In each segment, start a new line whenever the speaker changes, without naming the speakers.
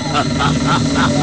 ハ
ハハハ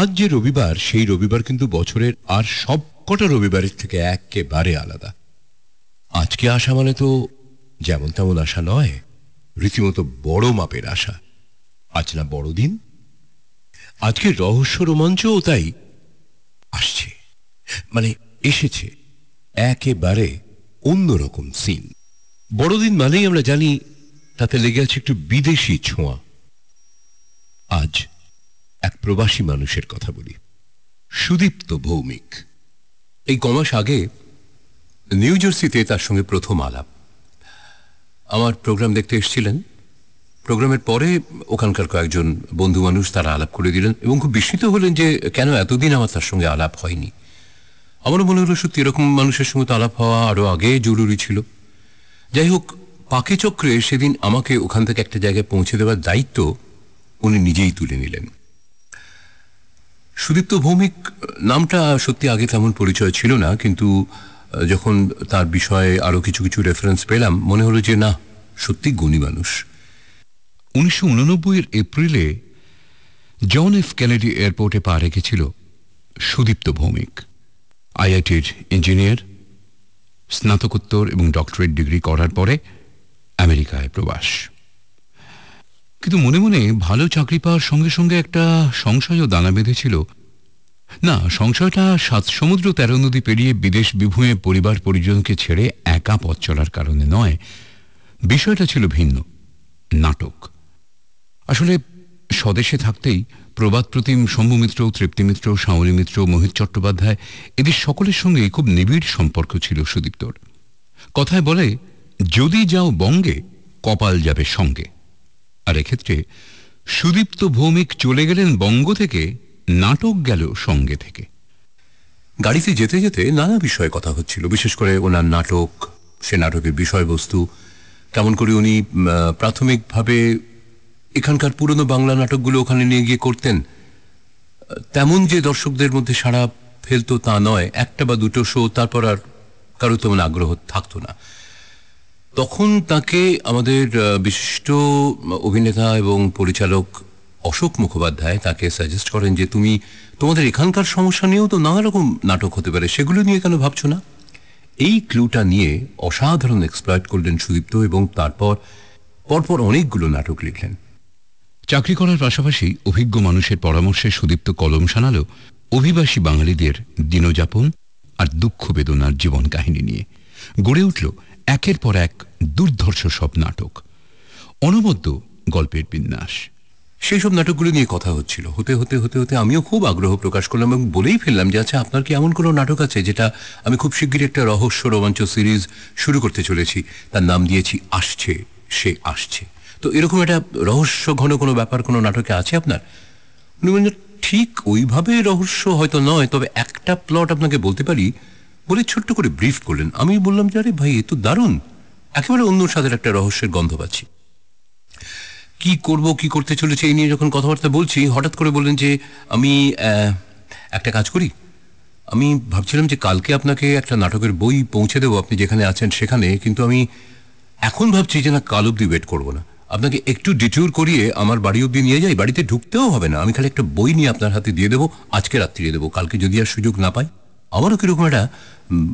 আজ যে রবিবার, সেই রবিবার কিন্তু বছরের আর সব কটা রবিবারের থেকে একেবারে আলাদা। আজকে আসা মানে তো যেমন তেমন আশা নয়, রীতিমতো বড় মাপের আশা। আজ না বড়দিন আজকে রহস্য রোমাঞ্চও তাই আসছে মানে এসেছে, একেবারে অন্যরকম সিন। বড়দিন মানেই আমরা জানি তাতে লেগে আছে একটু বিদেশি ছোঁয়া। আজ এক প্রবাসী মানুষের কথা বলি। সুদীপ্ত ভৌমিক। এই কমাস আগে নিউ জার্সিতে তার সঙ্গে প্রথম আলাপ। আমার প্রোগ্রাম দেখতে এসেছিলেন। প্রোগ্রামের পরে ওখানকার কয়েকজন বন্ধু মানুষ তারা আলাপ করে দিলেন এবং খুব বিস্মিত হলেন যে কেন এতদিন আমার তার সঙ্গে আলাপ হয়নি। আমারও মনে হলো সত্যি এরকম মানুষের সঙ্গে তো আলাপ হওয়া আরও আগে জরুরি ছিল। যাই হোক, পাকে চক্রে সেদিন আমাকে ওখান থেকে একটা জায়গায় পৌঁছে দেওয়ার দায়িত্ব উনি নিজেই তুলে নিলেন। সুদীপ্ত ভৌমিক, নামটা সত্যি আগে তেমন পরিচয় ছিল না, কিন্তু যখন তার বিষয়ে আরও কিছু কিছু রেফারেন্স পেলাম, মনে হলো যে না, সত্যি গুণী মানুষ। উনিশশো এর এপ্রিলে জন এফ কেনেডি এয়ারপোর্টে পা রেখেছিল সুদীপ্ত ভৌমিক। আইআইটির ইঞ্জিনিয়ার স্নাতকোত্তর এবং ডক্টরেট ডিগ্রি করার পরে আমেরিকায় প্রবাস। কিন্তু মনে মনে ভালো চাকরি পাওয়ার সঙ্গে সঙ্গে একটা সংশয়ও দানা বেঁধেছিল। না, সংশয়টা সাত সমুদ্র তেরো নদী পেরিয়ে বিদেশ বিভূয়ে পরিবার পরিজনকে ছেড়ে একা পথ চলার কারণে নয়। বিষয়টা ছিল ভিন্ন। নাটক। আসলে স্বদেশে থাকতেই প্রবাদ প্রতিম শম্ভু মিত্র, তৃপ্তি মিত্র, মোহিত চট্টোপাধ্যায় এদের সকলের সঙ্গে খুব নিবিড় সম্পর্ক ছিল সুদীপ্তর। কথায় বলে, যদি যাও বঙ্গে, কপাল যাবে সঙ্গে। আর এক্ষেত্রে সুদীপ্ত ভৌমিক চলে গেলেন বঙ্গ থেকে, নাটক গেল সঙ্গে থেকে। গাড়িতে যেতে যেতে নানা বিষয়ে কথা হচ্ছিল, বিশেষ করে ওনার নাটক সে নাটকের বিষয়বস্তু, কেমন করে উনি প্রাথমিকভাবে এখানকার পুরনো বাংলা নাটকগুলো ওখানে নিয়ে গিয়ে করতেন। তেমন যে দর্শকদের মধ্যে সারা ফেলতো তা নয়, একটা বা দুটো শো, তারপর আর কারও তেমন আগ্রহ থাকতো না। তখন তাকে আমাদের বিশিষ্ট অভিনেতা এবং পরিচালক অশোক মুখোপাধ্যায় তাকে সাজেস্ট করেন যে তুমি তোমাদের এখানকার সমস্যা নিয়েও তো নানা রকম নাটক হতে পারে। সেগুলো নিয়ে কেন ভাবছ না? এই ক্লুটা নিয়ে অসাধারণ এক্সপ্লয়েট করলেন সুদীপ্ত এবং তারপর, পরপর অনেকগুলো নাটক লিখলেন। চাকরি করার পাশাপাশি অভিজ্ঞ মানুষের পরামর্শে সুদীপ্ত কলম শানালো অভিবাসী বাঙালিদের দিনযাপন আর দুঃখ বেদনার জীবন কাহিনী নিয়ে। গড়ে উঠল একের পর এক দুর্ধর্ষ সব নাটক। অনবদ্য গল্পের বিন্যাস। সেই সব নাটকগুলো নিয়ে কথা হচ্ছিল। হতে হতে হতে হতে আমিও খুব আগ্রহ প্রকাশ করলাম এবং বলেই ফেললাম যে আচ্ছা আপনার কি এমন কোনো নাটক আছে যেটা আমি খুব শিগগিরই একটা রহস্য রোমাঞ্চ সিরিজ শুরু করতে চলেছি? তার নাম দিয়েছি, আসছে, সে আসছে। তো এরকম একটা রহস্য ঘন কোনো ব্যাপার কোনো নাটকে আছে আপনার? ঠিক ওইভাবে রহস্য হয়তো নয়, তবে একটা প্লট আপনাকে বলতে পারি বলে ছোট্ট করে ব্রিফ করলেন। আমি বললাম যে, আরে ভাই, এ তো দারুণ। একেবারে অন্য স্বাদের একটা রহস্যের গন্ধ পাচ্ছি। কি করব, কি করতে চলেছে, এই নিয়ে যখন কথাবার্তা বলছি, হঠাৎ করে বললেন যে, আমি একটা কাজ করি। আমি ভাবছিলাম যে, কালকে আপনাকে একটা নাটকের বই পৌঁছে দেবো, আপনি যেখানে আছেন সেখানে, কিন্তু আমি এখন ভাবছি যে, না, কাল অব্দি ওয়েট করব না। আপনাকে একটু ডিটিউর করিয়ে আমার বাড়ি অব্দি নিয়ে যাই, বাড়িতে ঢুকতেও হবে না। আমি খালি একটা বই নিয়ে আপনার হাতে দিয়ে দেবো, আজকে রাত্রি দেবো। কালকে যদি আর সুযোগ না পাই আমারও কীরকম একটা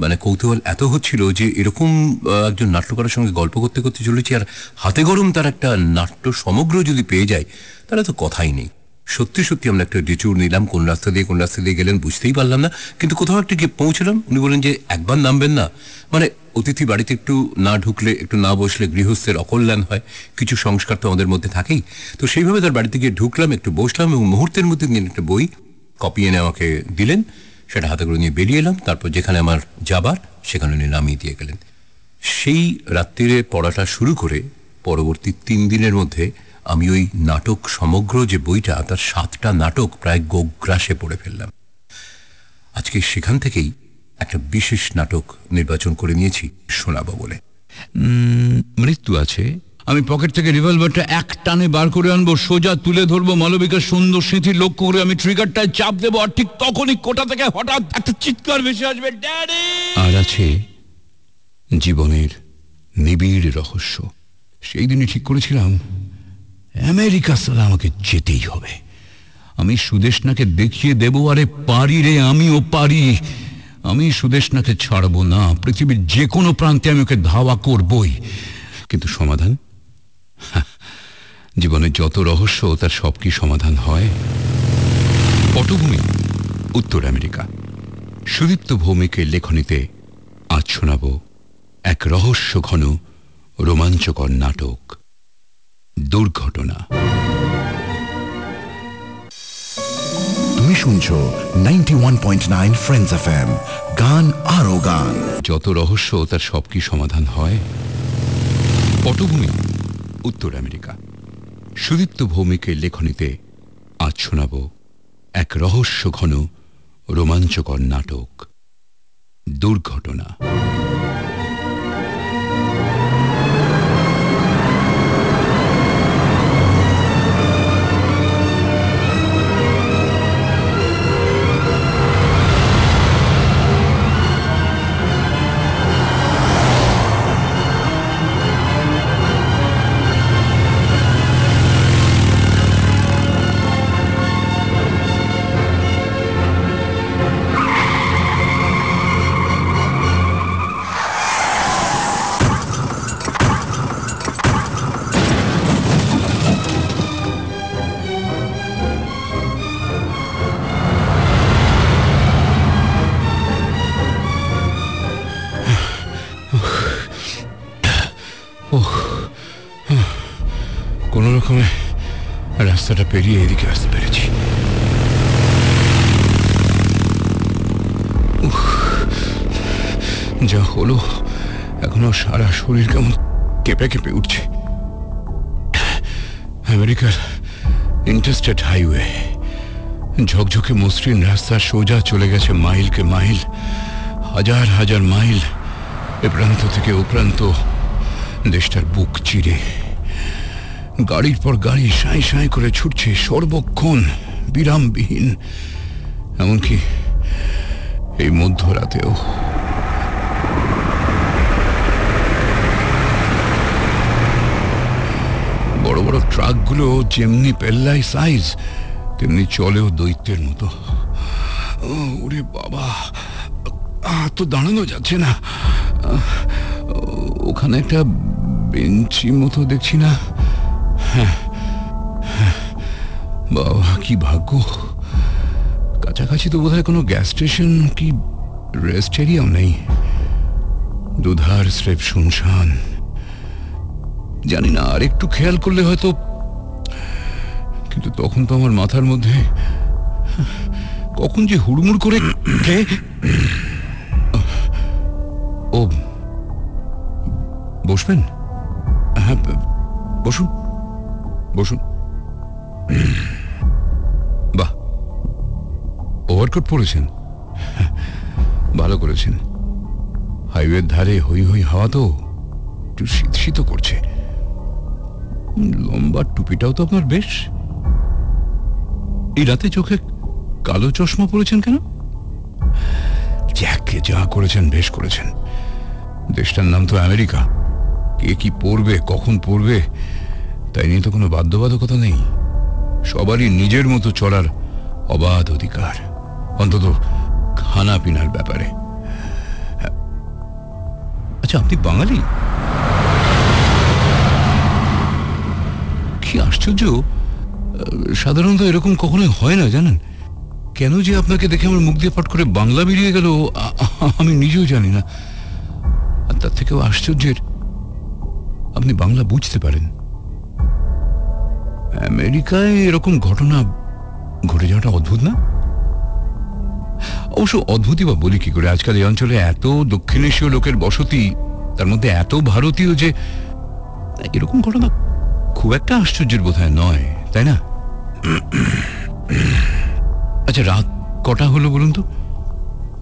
মানে কৌতূহল এত হচ্ছিল যে এরকম একজন নাট্যকারের সঙ্গে গল্প করতে করতে চলেছি আর হাতে গরম তার একটা নাট্য সমগ্র যদি পেয়ে যায়, তাহলে তো কথাই নেই। সত্যি সত্যি আমরা একটা ডিচুর নিলাম, কোন রাস্তা দিয়ে কোন রাস্তা দিয়ে গেলেন বুঝতেই পারলাম না, কিন্তু কোথাও একটা গিয়ে পৌঁছলাম, উনি বলেন যে একবার নামবেন না। মানে অতিথি বাড়িতে একটু না ঢুকলে, একটু না বসলে গৃহস্থের অকল্যাণ হয়, কিছু সংস্কার তো আমাদের মধ্যে থাকেই। তো সেইভাবে তার বাড়িতে গিয়ে ঢুকলাম, একটু বসলাম এবং মুহূর্তের মধ্যে তিনি একটা বই, কপি এনে আমাকে দিলেন। সেটা হাতে করে নিয়ে বেরিয়ে এলাম, তারপর যেখানে আমার যাবার সেখানে উনি নামিয়ে দিয়ে গেলেন। সেই রাত্রিরে পড়াটা শুরু করে পরবর্তী তিন দিনের মধ্যে আমি ওই নাটক সমগ্র যে বইটা, তার সাতটা নাটক প্রায় গোগ্রাসে পড়ে ফেললাম। আজকে সেখান থেকেই একটা বিশেষ নাটক নির্বাচন করে নিয়েছি, শোনাবো বলে।
মৃত্যু আছে আমি পকেট থেকে রিভলভারটা এক টানে বার করে আনব, সোজা তুলে ধরবো মালবিকার সুন্দর স্মৃতি লক্ষ্য করে আমি ট্রিগারটায় চাপ দেবো, আর ঠিক তখনই কোটা থেকে হঠাৎ একটা চিৎকার ভেসে আসবে ড্যাডি আর আছে জীবনের নিবিড় রহস্য। সেই দিনই ঠিক করেছিলাম, আমেরিকা সালা আমাকে যেতেই হবে। আমি সুদেশনাকে দেখিয়ে দেবো, আরে পারি রে, আমিও পারি। আমি সুদেশনাকে ছাড়বো না, পৃথিবীর যে কোনো প্রান্তে আমি ওকে ধাওয়া করবই। কিন্তু সমাধান? জীবনের যত রহস্য তার সব কি সমাধান হয় পটভূমি উত্তর আমেরিকা। সুদীপ্ত ভৌমিকের লেখনীতে আজ শোনাব এক রহস্য ঘন রোমাঞ্চকর নাটক দুর্ঘটনা।
তুমি শুনছো ninety one point nine friends F M গান আরও গান।
যত রহস্য তার সব কি সমাধান হয় পটভূমি উত্তর আমেরিকা। সুদীপ্ত ভৌমিকের লেখনীতে আজ শোনাব এক রহস্য ঘন রোমাঞ্চকর নাটক দুর্ঘটনা। পেরিয়ে এদিকে আসতে পেরেছি যা হলো এখনও সারা শরীর কেমন কেঁপে কেঁপে উঠছে আমেরিকার ইন্টারস্টেট হাইওয়ে ঝকঝকে মসৃণ রাস্তা সোজা চলে গেছে মাইলকে মাইল হাজার হাজার মাইল এ প্রান্ত থেকে ও প্রান্ত দেশটার বুক চিরে গাড়ির পর গাড়ি সাঁই সাঁই করে ছুটছে সর্বক্ষণ বিরামবিহীন। এমনকি এই মধ্যরাতেও। বড় বড় ট্রাকগুলো যেমনি পেল্লাই সাইজ, তেমনি চলেও দৈত্যের মতো। ওরে বাবা তো দাঁড়ানো যাচ্ছে না। ওখানে একটা বেঞ্চি মতো দেখছি না। বাবা কি ভাগ্য। কাছাকাছি তো বোধহয় কোনো গ্যাস স্টেশন কি রেস্ট এরিয়াও নেই। দুধার স্রেফ শুনশান। জানি না, আর একটু খেয়াল করলে হয়তো কিন্তু তখন তো আমার মাথার মধ্যে কখন যে হুড়মুড় করে ও, বসবেন? হ্যাঁ বসুন। বসুন। বাহ ওভারকোট পরেছেন। ভালো করেছেন। হাইওয়ের ধারে হই হই হাওয়া তো একটু শীত শীত করছে। লম্বা টুপিটাও তো আপনার বেশ। এই রাতে চোখে কালো চশমা পরেছেন কেন? জ্যাককে যা করেছেন, বেশ করেছেন। দেশটার নাম তো আমেরিকা। কে কি পড়বে কখন পড়বে তাই নিয়ে তো কোনো বাধ্যবাধকতা নেই। সবারই নিজের মতো চলার অবাধ অধিকার। অন্তত খানা পিনার ব্যাপারে। আচ্ছা আপনি বাঙালি? কি আশ্চর্য! সাধারণত এরকম কখনোই হয় না, জানেন? কেন যে আপনাকে দেখে আমার মুখ দিয়ে পাট করে বাংলা বেরিয়ে গেল আমি নিজেও জানি না। আর তার থেকেও আশ্চর্যের, আপনি বাংলা বুঝতে পারেন। আমেরিকায় এরকম ঘটনা ঘটে যাওয়াটা অদ্ভুত না? অবশ্য অদ্ভুতই বা বলি কি করে? আজকাল এই অঞ্চলে এত দক্ষিণ এশীয় লোকের বসতি, তার মধ্যে এত ভারতীয় যে এরকম ঘটনা খুব একটা আশ্চর্যের বোধ নয়, তাই না? আচ্ছা রাত কটা হলো বলুন তো?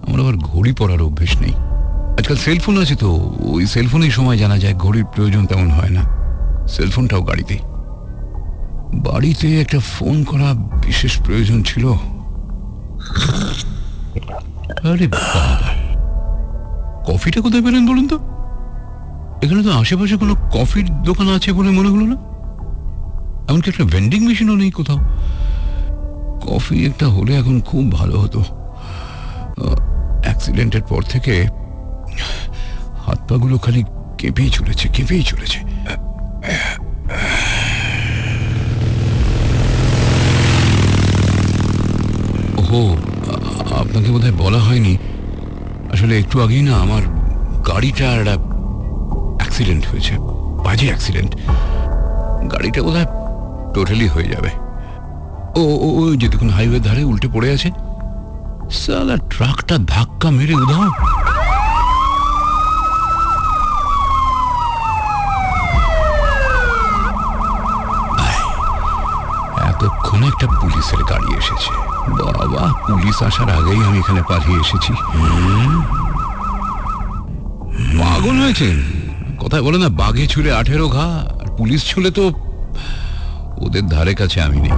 আমার আবার ঘড়ি পরার অভ্যেস নেই। আজকাল সেলফোন আছে তো, ওই সেলফোনেই সময় জানা যায়, ঘড়ির প্রয়োজন তেমন হয় না। সেলফোনটাও গাড়িতে বাড়িতে একটা ফোন করা বিশেষ প্রয়োজন ছিল। আরে কফিটা কোথায় পেলেন বলুন তো? এখানে তো আশেপাশে কোনো কফির দোকান আছে বলে মনে হলো না? এমনকি একটা ভেন্ডিং মেশিনও নেই কোথাও। কফি একটা হলে এখন খুব ভালো হতো। অ্যাক্সিডেন্টের পর থেকে হাত পাগুলো খালি কেঁপেই চলেছে কেঁপেই চলেছে। আ- আপনাকে বোধহয় বলা হয়নি। আসলে একটু আগেই না, আমার গাড়িটা একটা অ্যাক্সিডেন্ট হয়েছে, বাজে অ্যাক্সিডেন্ট গাড়িটা বোধহয় টোটালি হয়ে যাবে। ও ও ও যে দেখুন হাইওয়ে ধারে উল্টে পড়ে আছে। সালা ট্রাকটা ধাক্কা মেরে উধাও। এতক্ষণে একটা পুলিশের গাড়ি এসেছে। বাবা, পুলিশ আসার আগেই আমি এখানে পালিয়ে এসেছি। পাগল হয়েছেন কথায় বলে না, বাঘে ছুলে আঠেরো ঘা, আর পুলিশ ছুলে তো ওদের ধারে কাছে আমি নেই।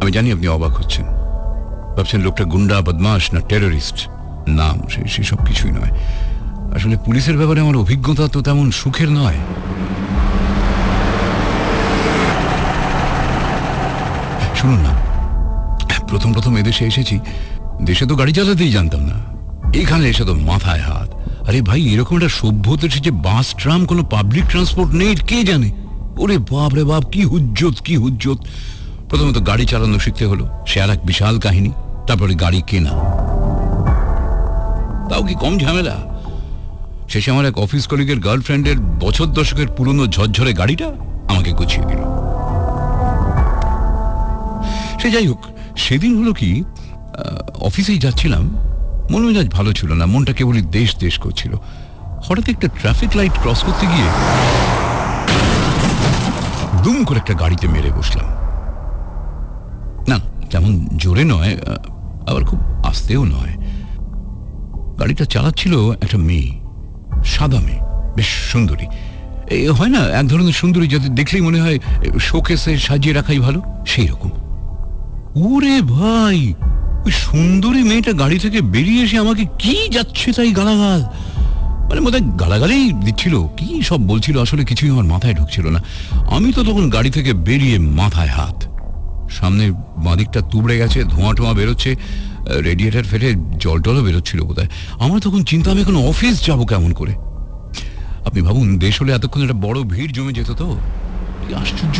আমি জানি আপনি অবাক হচ্ছেন। ভাবছেন লোকটা গুন্ডা বদমাস না টেররিস্ট নাম সে সেসব কিছুই নয়। আসলে পুলিশের ব্যাপারে আমার অভিজ্ঞতা তো তেমন সুখের নয়। শুনুন না। প্রথম প্রথম এদেশে এসেছি, দেশে তো গাড়ি চালাতেই জানতাম না। এখানে এসে তো মাথায় হাত। আরে ভাই, এরকম একটা সভ্যতা এসেছে বাস, ট্রাম, কোনো পাবলিক ট্রান্সপোর্ট নেই, কে জানে? ওরে বাপ রে বাপ, কি হুজ্জত কি হুজ্জত। প্রথমত গাড়ি চালানো শিখতে হলো, সে আর এক বিশাল কাহিনী, তারপরে গাড়ি কেনা। তাও কি কম ঝামেলা? শেষে আমার এক অফিস কলিগের গার্লফ্রেন্ডের বছর দশকের পুরনো ঝরঝরে গাড়িটা আমাকে গুছিয়ে দিল। সে যাই হোক, সেদিন হলো কি অফিসেই যাচ্ছিলাম। মন মেজাজ ভালো ছিল না, মনটা কেবলই দেশ দেশ করছিল। হঠাৎ একটা ট্রাফিক লাইট ক্রস করতে গিয়ে দুম করে একটা গাড়িতে মেরে বসলাম। না, তেমন জোরে নয় আবার খুব আস্তেও নয়। গাড়িটা চালাচ্ছিল একটা মেয়ে, সাদা মেয়ে, বেশ সুন্দরী। হয় না, এক ধরনের সুন্দরী যাদের দেখলেই মনে হয় শোকেসে সাজিয়ে রাখাই ভালো? সেই রকম ওরে ভাই, ওই সুন্দরী মেয়েটা গাড়ি থেকে বেরিয়ে এসে আমাকে কি যাচ্ছে তাই গালাগাল? মানে বোধহয় গালাগালেই দিচ্ছিল, কি সব বলছিল, আসলে কিছুই আমার মাথায় ঢুকছিল না। আমি তো তখন গাড়ি থেকে বেরিয়ে মাথায় হাত। সামনে বাঁদিকটা তুবড়ে গেছে, ধোঁয়া টোঁয়া বেরোচ্ছে, রেডিয়েটার ফেটে জল টলও বেরোচ্ছিল বোধহয়। আমার তখন চিন্তা, আমি এখন অফিস যাব কেমন করে? আপনি ভাবুন, দেশ হলে এতক্ষণ একটা বড় ভিড় জমে যেত তো? আশ্চর্য!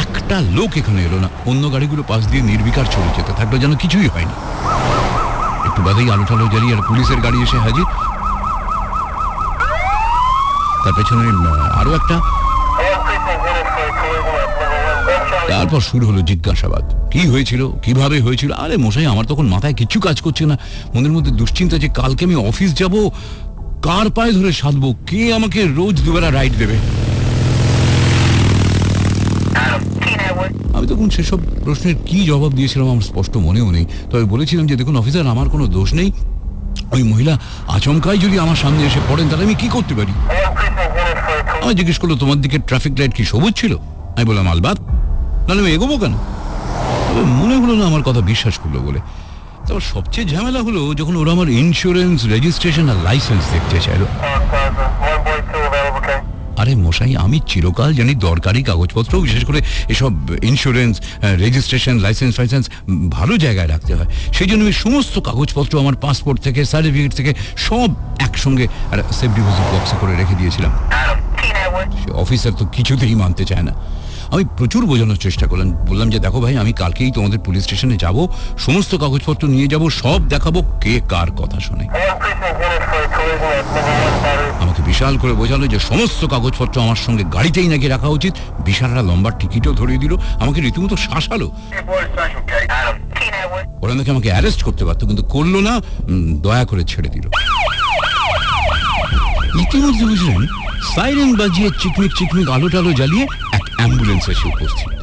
একটা লোক এখানে এলো না। অন্য গাড়িগুলো পাশ দিয়ে নির্বিকার চলে যেতে থাকল যেন কিছুই হয়নি। একটু বাদেই আলো টালো জ্বালিয়ে আর পুলিশের গাড়ি এসে হাজির। তার পেছনে আরও একটা। তারপর শুরু হলো জিজ্ঞাসাবাদ। কি হয়েছিল? কীভাবে হয়েছিল? আরে মশাই, আমার তখন মাথায় কিচ্ছু কাজ করছে না। মনের মধ্যে দুশ্চিন্তা যে কালকে আমি অফিস যাব, কার পায়ে ধরে সাধবো? কে আমাকে রোজ দুবেলা রাইড দেবে? আমি তখন সেসব প্রশ্নের কি জবাব দিয়েছিলাম আমার স্পষ্ট মনেও নেই। তবে বলেছিলাম যে, দেখুন অফিসার, আমার কোনো দোষ নেই। ওই মহিলা আচমকাই যদি আমার সামনে এসে পড়েন, তাহলে আমি কি করতে পারি? আমি জিজ্ঞেস করল, তোমার দিকে ট্রাফিক লাইট কি সবুজ ছিল? আমি বললাম, আলবাত। নাহলে আমি এগোবো কেন? মনে হলো না আমার কথা বিশ্বাস করল বলে। তারপর সবচেয়ে ঝামেলা হলো যখন ওরা আমার ইন্স্যুরেন্স রেজিস্ট্রেশন আর লাইসেন্স দেখতে চাইলো। আরে মশাই, আমি চিরকাল জানি দরকারি কাগজপত্র, বিশেষ করে এসব ইন্স্যুরেন্স রেজিস্ট্রেশন লাইসেন্স ফাইসেন্স ভালো জায়গায় রাখতে হয়। সেই জন্য আমি সমস্ত কাগজপত্র আমার পাসপোর্ট থেকে সার্টিফিকেট থেকে সব একসঙ্গে সেফ ডিপোজিট বক্সে করে রেখে দিয়েছিলাম। অফিসার তো কিছুতেই মানতে চায় না। আমি প্রচুর বোঝানোর চেষ্টা করলাম। বললাম যে, দেখো ভাই, আমি কালকেই তোমাদের পুলিশ স্টেশনে যাব, সমস্ত কাগজপত্র নিয়ে যাব, সব দেখাবো, কে কার কথা শোনে? আমাকে বিশাল করে বোঝালো যে সমস্ত কাগজপত্র আমার সঙ্গে গাড়িতেই নাকি রাখা উচিত। বিশালরা লম্বা টিকিটও ধরিয়ে দিল, আমাকে রীতিমতো শাসালো। ওরা নাকি আমাকে অ্যারেস্ট করতে পারতো, কিন্তু করল না দয়া করে ছেড়ে দিল। ইতিমধ্যে বুঝলেন সাইরেন বাজিয়ে চিকমিক চিকমিক আলো টালো জ্বালিয়ে এক অ্যাম্বুলেন্স এসে উপস্থিত।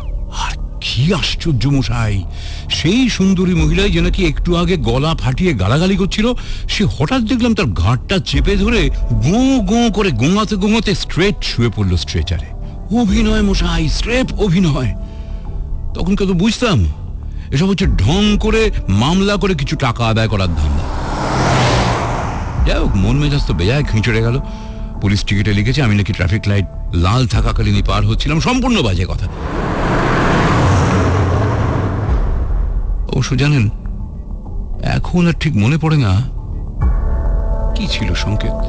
কি আশ্চর্য মশাই! সেই সুন্দরী মহিলাই যে নাকি একটু আগে গলা ফাটিয়ে গালাগালি করছিল, সে হঠাৎ দেখলাম তার ঘাটটা চেপে ধরে গো গো করে গোঙাতে গোঙাতে স্ট্রেট শুয়ে পড়ল স্ট্রেচারে। অভিনয় মশাই, স্রেফ অভিনয়। তখন কত বুঝতাম, এসব হচ্ছে ঢং করে, মামলা করে কিছু টাকা আদায় করার ধান্দা। যাই হোক, মন মেজাজ তো বেজায় খিঁচড়ে গেল। পুলিশ টিকিটে লিখেছে, আমি নাকি ট্রাফিক লাইট লাল থাকাকালীনই পার হচ্ছিলাম। সম্পূর্ণ বাজে কথা। অবশ্য জানেন, এখন আর ঠিক মনে পড়ে না কি ছিল সংকেত।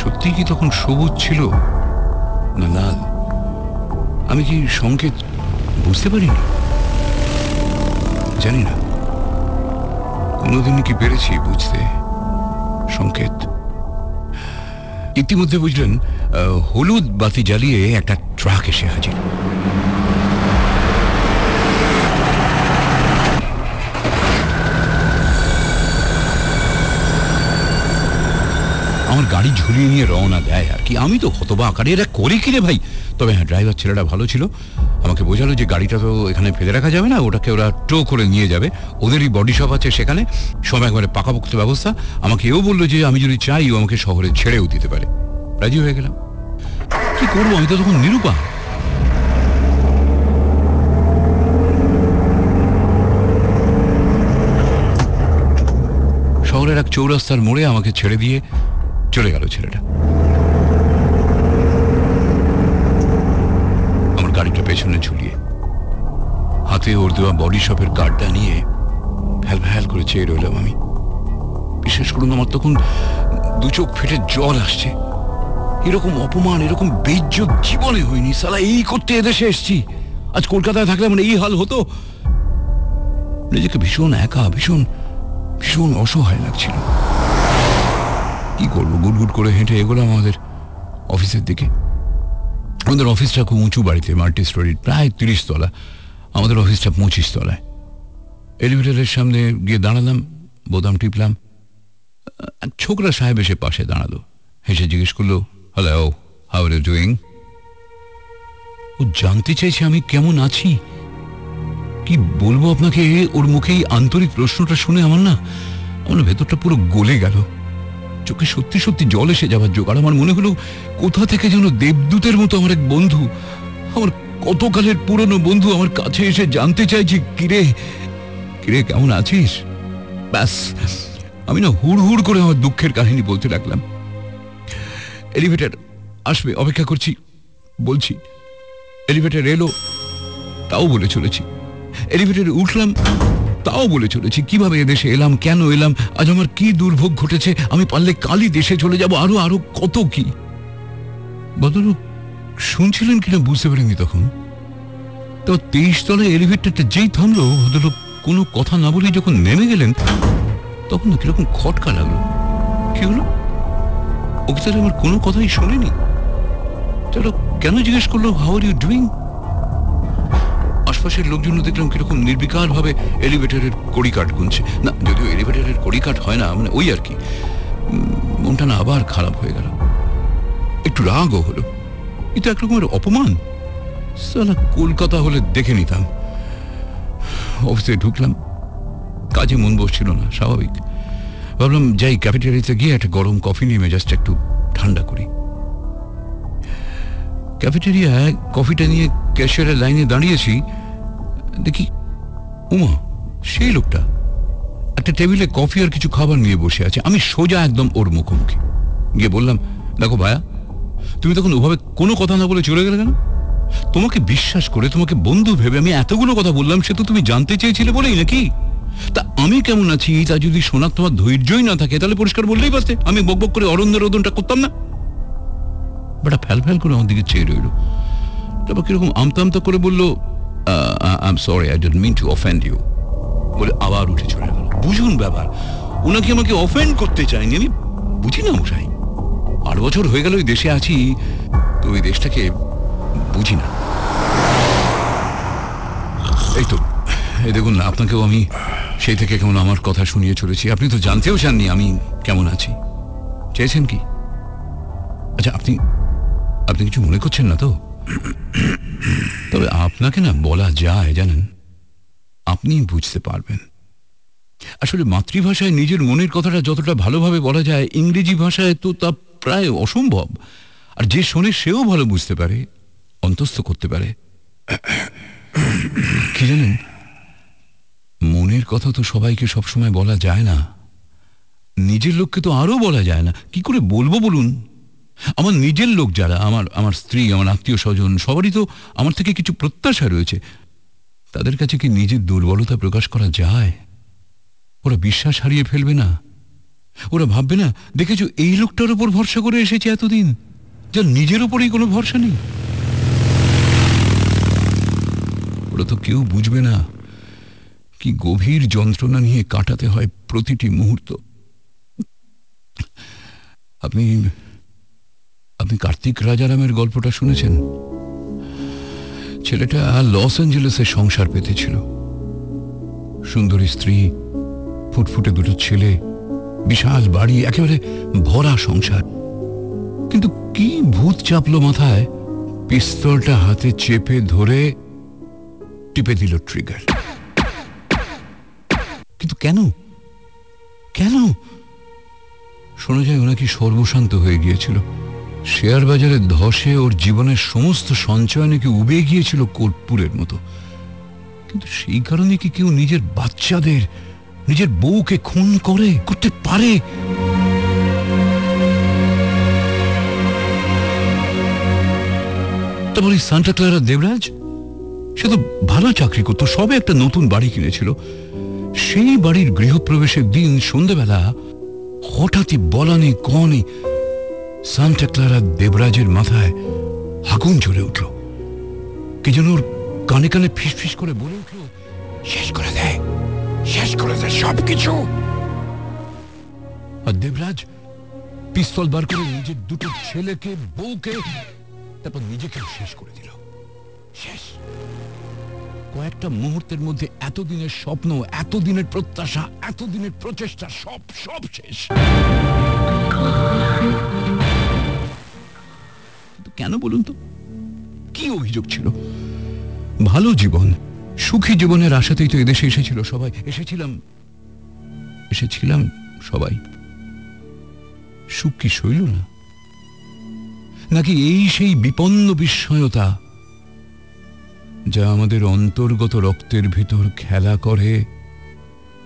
সত্যি কি তখন সবুজ ছিল না লাল? আমি কি সংকেত বুঝতে পারিনি? জানি না। কোনোদিন কি পেরেছি বুঝতে সংকেত। ইতিমধ্যে বুঝলেন হলুদ বাতি জ্বালিয়ে একটা ট্রাক এসে হাজির আমার গাড়ি ঝুলিয়ে নিয়ে রওনা দেয় আর কি। আমি তো হতবা আকারে এরা করে কিরে ভাই? তবে হ্যাঁ ড্রাইভার ছেলেটা ভালো ছিল। আমাকে বোঝালো যে গাড়িটা তো এখানে ফেলে রাখা যাবে না, ওটাকে ওরা টো করে নিয়ে যাবে। ওদেরই বডি শপ আছে সেখানে। সব একবারে পাকাপোক্ত ব্যবস্থা। আমাকে এও বলল যে আমি যদি চাই, ও আমাকে শহরে ছেড়েও দিতে পারে। রাজি হয়ে গেলাম। কি করব? আমি তো তখন নিরুপা শহরের এক চৌরাস্তার মোড়ে আমাকে ছেড়ে দিয়ে চলে গেল ছেলেটা। আমার গাড়িটা পেছনে ঝুলিয়ে হাতে ওর দেওয়া বডি শপের কার্ডটা নিয়ে ভ্যাল ভ্যাল করে চেয়ে রইলাম আমি। বিশেষ করুন আমার তখন দু চোখ ফেটে জল আসছে। এরকম অপমান, এরকম বেজ্জত জীবনে হয়নি। সালা এই করতে এদেশে এসছি। আজ কলকাতায় থাকলে মানে এই হাল হতো। নিজেকে ভীষণ একা, ভীষণ ভীষণ অসহায় লাগছিল। কি করব? গুড়গুড় করে হেঁটে এগোলাম আমাদের অফিসের দিকে। আমাদের অফিসটা খুব উঁচু বাড়িতে, মাল্টি স্টোরি, প্রায় তিরিশ তলা। আমাদের অফিসটা পঁচিশ তলায়। এলিভেটরের সামনে গিয়ে দাঁড়ালাম বোতাম টিপলাম। ছোকরা সাহেব এসে পাশে দাঁড়াল। হেসে জিজ্ঞেস করল hello how are you doing ও জানতে চাইছে আমি কেমন আছি। কি বলব আপনাকে? ওর মুখে এই আন্তরিক প্রশ্নটা শুনে আমার না, আমার ভেতরটা পুরো গলে গেল। চোখে সত্যি সত্যি জল এসে যাবার জোগাড়। আমার মনে হলো, কোথা থেকে যেন দেবদূতের মতো আমার এক বন্ধু, আমার কতকালের পুরনো বন্ধু আমার কাছে এসে জানতে চাইছে, কিরে কিরে, কেমন আছিস? ব্যাস, আমি না হুড় হুড় করে আমার দুঃখের কাহিনী বলতে লাগলাম। এলিভেটার আসবে, অপেক্ষা করছি, বলছি, এলিভেটার এলো, তাও বলে চলেছি। এলিভেটরে উঠলাম তাও বলে চলেছি, কীভাবে এদেশে এলাম, কেন এলাম, আজ আমার কি দুর্ভোগ ঘটেছে, আমি পারলে কালই দেশে চলে যাব, আরও আরও কত কি? ভদ্রলোক শুনছিলেন কিনা বুঝতে পারিনি তখন। তো তেইশ তলায় এলিভেটরটা যেই থামলো ভদ্রলোক কোনো কথা না বলে যখন নেমে গেলেন, তখন কীরকম খটকা লাগল। কি হলো? ওকে তাহলে আমার কোনো কথাই শোনেনি? চলো কেন জিজ্ঞেস করল হাউ আর ইউ ডুইং আশপাশের লোকজন দেখলাম কীরকম নির্বিকার ভাবে এলিভেটরের কড়ি কাঠ গুনছে। না, যদিও এলিভেটরের কড়ি কাঠ হয় না মানে ওই আর কি। মনটা না আবার খারাপ হয়ে গেল। একটু রাগও হলো। এটা এক রকমের অপমান। সালা, কলকাতা হলে দেখে নিতাম। অফিসে ঢুকলাম। কাজে মন বসছিল না, স্বাভাবিক। ভাবলাম যাই ক্যাফেটেরিয়াতে গিয়ে একটা গরম কফি নিয়ে মেজাজটা একটু ঠান্ডা করি। ক্যাফেটেরিয়ায় কফিটা নিয়ে ক্যাশিয়ারের লাইনে দাঁড়িয়েছি। দেখি, উমা, সেই লোকটা। একটা টেবিলে কফি আর কিছু খাবার নিয়ে বসে আছে। আমি সোজা একদম ওর মুখোমুখি। গিয়ে বললাম, দেখো ভায়া, তুমি তখন ওভাবে কোনো কথা না বলে চলে গেলে কেন? তোমাকে বিশ্বাস করে, তোমাকে বন্ধু ভেবে আমি এতগুলো কথা বললাম, সে তো তুমি জানতে চেয়েছিলে বলেই নাকি? তা আমি কেমন আছি? তা যদি শোনার তোমার ধৈর্যই না থাকে, তাহলে পরিষ্কার বললেই পারতে আমি বক বক করে অরণ্য রোদনটা করতাম না? বেটা ফ্যাল ফ্যাল করে আমার দিকে চেয়ে রইল। তারপর কীরকম আমতা আমতা করে বলল I am sorry I don't mean to offend you বলে আবার উঠে চলে গেল। বুঝুন ব্যাপার ওনাকে আমাকে অফেন্ড করতে চাইনি। আমি বুঝি না মশাই। আট বছর হয়ে গেল ওই দেশে আছি, তো ওই দেশটাকে বুঝি না। এই তো, এই দেখুন না আপনাকেও আমি সেই থেকে কেমন আমার কথা শুনিয়ে চলেছি। আপনি তো জানতেও চাননি আমি কেমন আছি। চেয়েছেন কি? আচ্ছা আপনি আপনি কিছু মনে করছেন না তো? তবে আপনাকে না বলা যায় জানেন, আপনি বুঝতে পারবেন। আসলে মাতৃভাষায় নিজের মনের কথাটা যতটা ভালোভাবে বলা যায়, ইংরেজি ভাষায় তো তা প্রায় অসম্ভব। আর যে শোনে সেও ভালো বুঝতে পারে, অন্তস্থ করতে পারে। কি জানেন, মনের কথা তো সবাইকে সবসময় বলা যায় না। নিজের লোককে তো আরও বলা যায় না। কি করে বলব বলুন? আমার নিজের লোক যারা, আমার আমার স্ত্রী, আমার আত্মীয় স্বজন সবারই তো আমার থেকে কিছু প্রত্যাশা রয়েছে। তাদের কাছে কি নিজের দুর্বলতা প্রকাশ করা যায়? ওরা বিশ্বাস হারিয়ে ফেলবে না। ওরা ভাববে না, দেখেছ, এই লোকটার উপর ভরসা করে এসেছে এতদিন, যার নিজের উপরেই কোনো ভরসা নেই। ওরা তো কেউ বুঝবে না, কি গভীর যন্ত্রণা নিয়ে কাটাতে হয় প্রতিটি মুহূর্ত। আপনি আপনি কার্তিক রাজারামের গল্পটা শুনেছেন? ছেলেটা লস অ্যাঞ্জেলেসে সংসার পেতেছিল। সুন্দরী স্ত্রী, ফুটফুটে দুটো ছেলে, বিশাল বাড়ি, একেবারে ভরা সংসার। কিন্তু কি ভূত চাপলো মাথায়? পিস্তলটা হাতে চেপে ধরে টিপে দিল ট্রিগার। কিন্তু কেন? কেন? শোনা যায় ওনাকি সর্বশান্ত হয়ে গিয়েছিল। শেয়ার বাজারে ধসে ওর জীবনের সমস্ত সঞ্চয় নাকি উবে গিয়েছিল কর্পূরের মতো। কিন্তু সেই কারণে কি কেউ নিজের বাচ্চাদের, নিজের বউকে খুন করে, করতে পারে? তারপর এই সান্টা ক্লারা দেবরাজ, সে তো ভালো চাকরি করতো, সবে একটা নতুন বাড়ি কিনেছিল। সেই বাড়ির গৃহপ্রবেশের দিন সন্ধ্যাবেলা হঠাৎই বলানি কনি সান্টা ক্লারা দেবরাজের মাথায় আগুন জ্বলে উঠল। কে যেন ওর কানে কানে ফিস ফিস করে বলে উঠল, শেষ করে দেয় শেষ করে দেয় সবকিছু। আর দেবরাজ পিস্তল বার করে নিজের দুটো ছেলেকে, বউকে, তারপর নিজেকে শেষ করে দিল। শেষ। কয়েকটা মুহূর্তের মধ্যে এতদিনের স্বপ্ন, এতদিনের প্রত্যাশা, এতদিনের প্রচেষ্টা, সব সব শেষ। কেন বলুন তো? কি অভিযোগ ছিল? ভালো জীবন, সুখী জীবনের আশাতেই তো এদেশে এসেছিল সবাই। এসেছিলাম এসেছিলাম সবাই। সুখ কি সইল না? নাকি এই সেই বিপন্ন বিস্ময়তা যা আমাদের অন্তর্গত রক্তের ভিতর খেলা করে,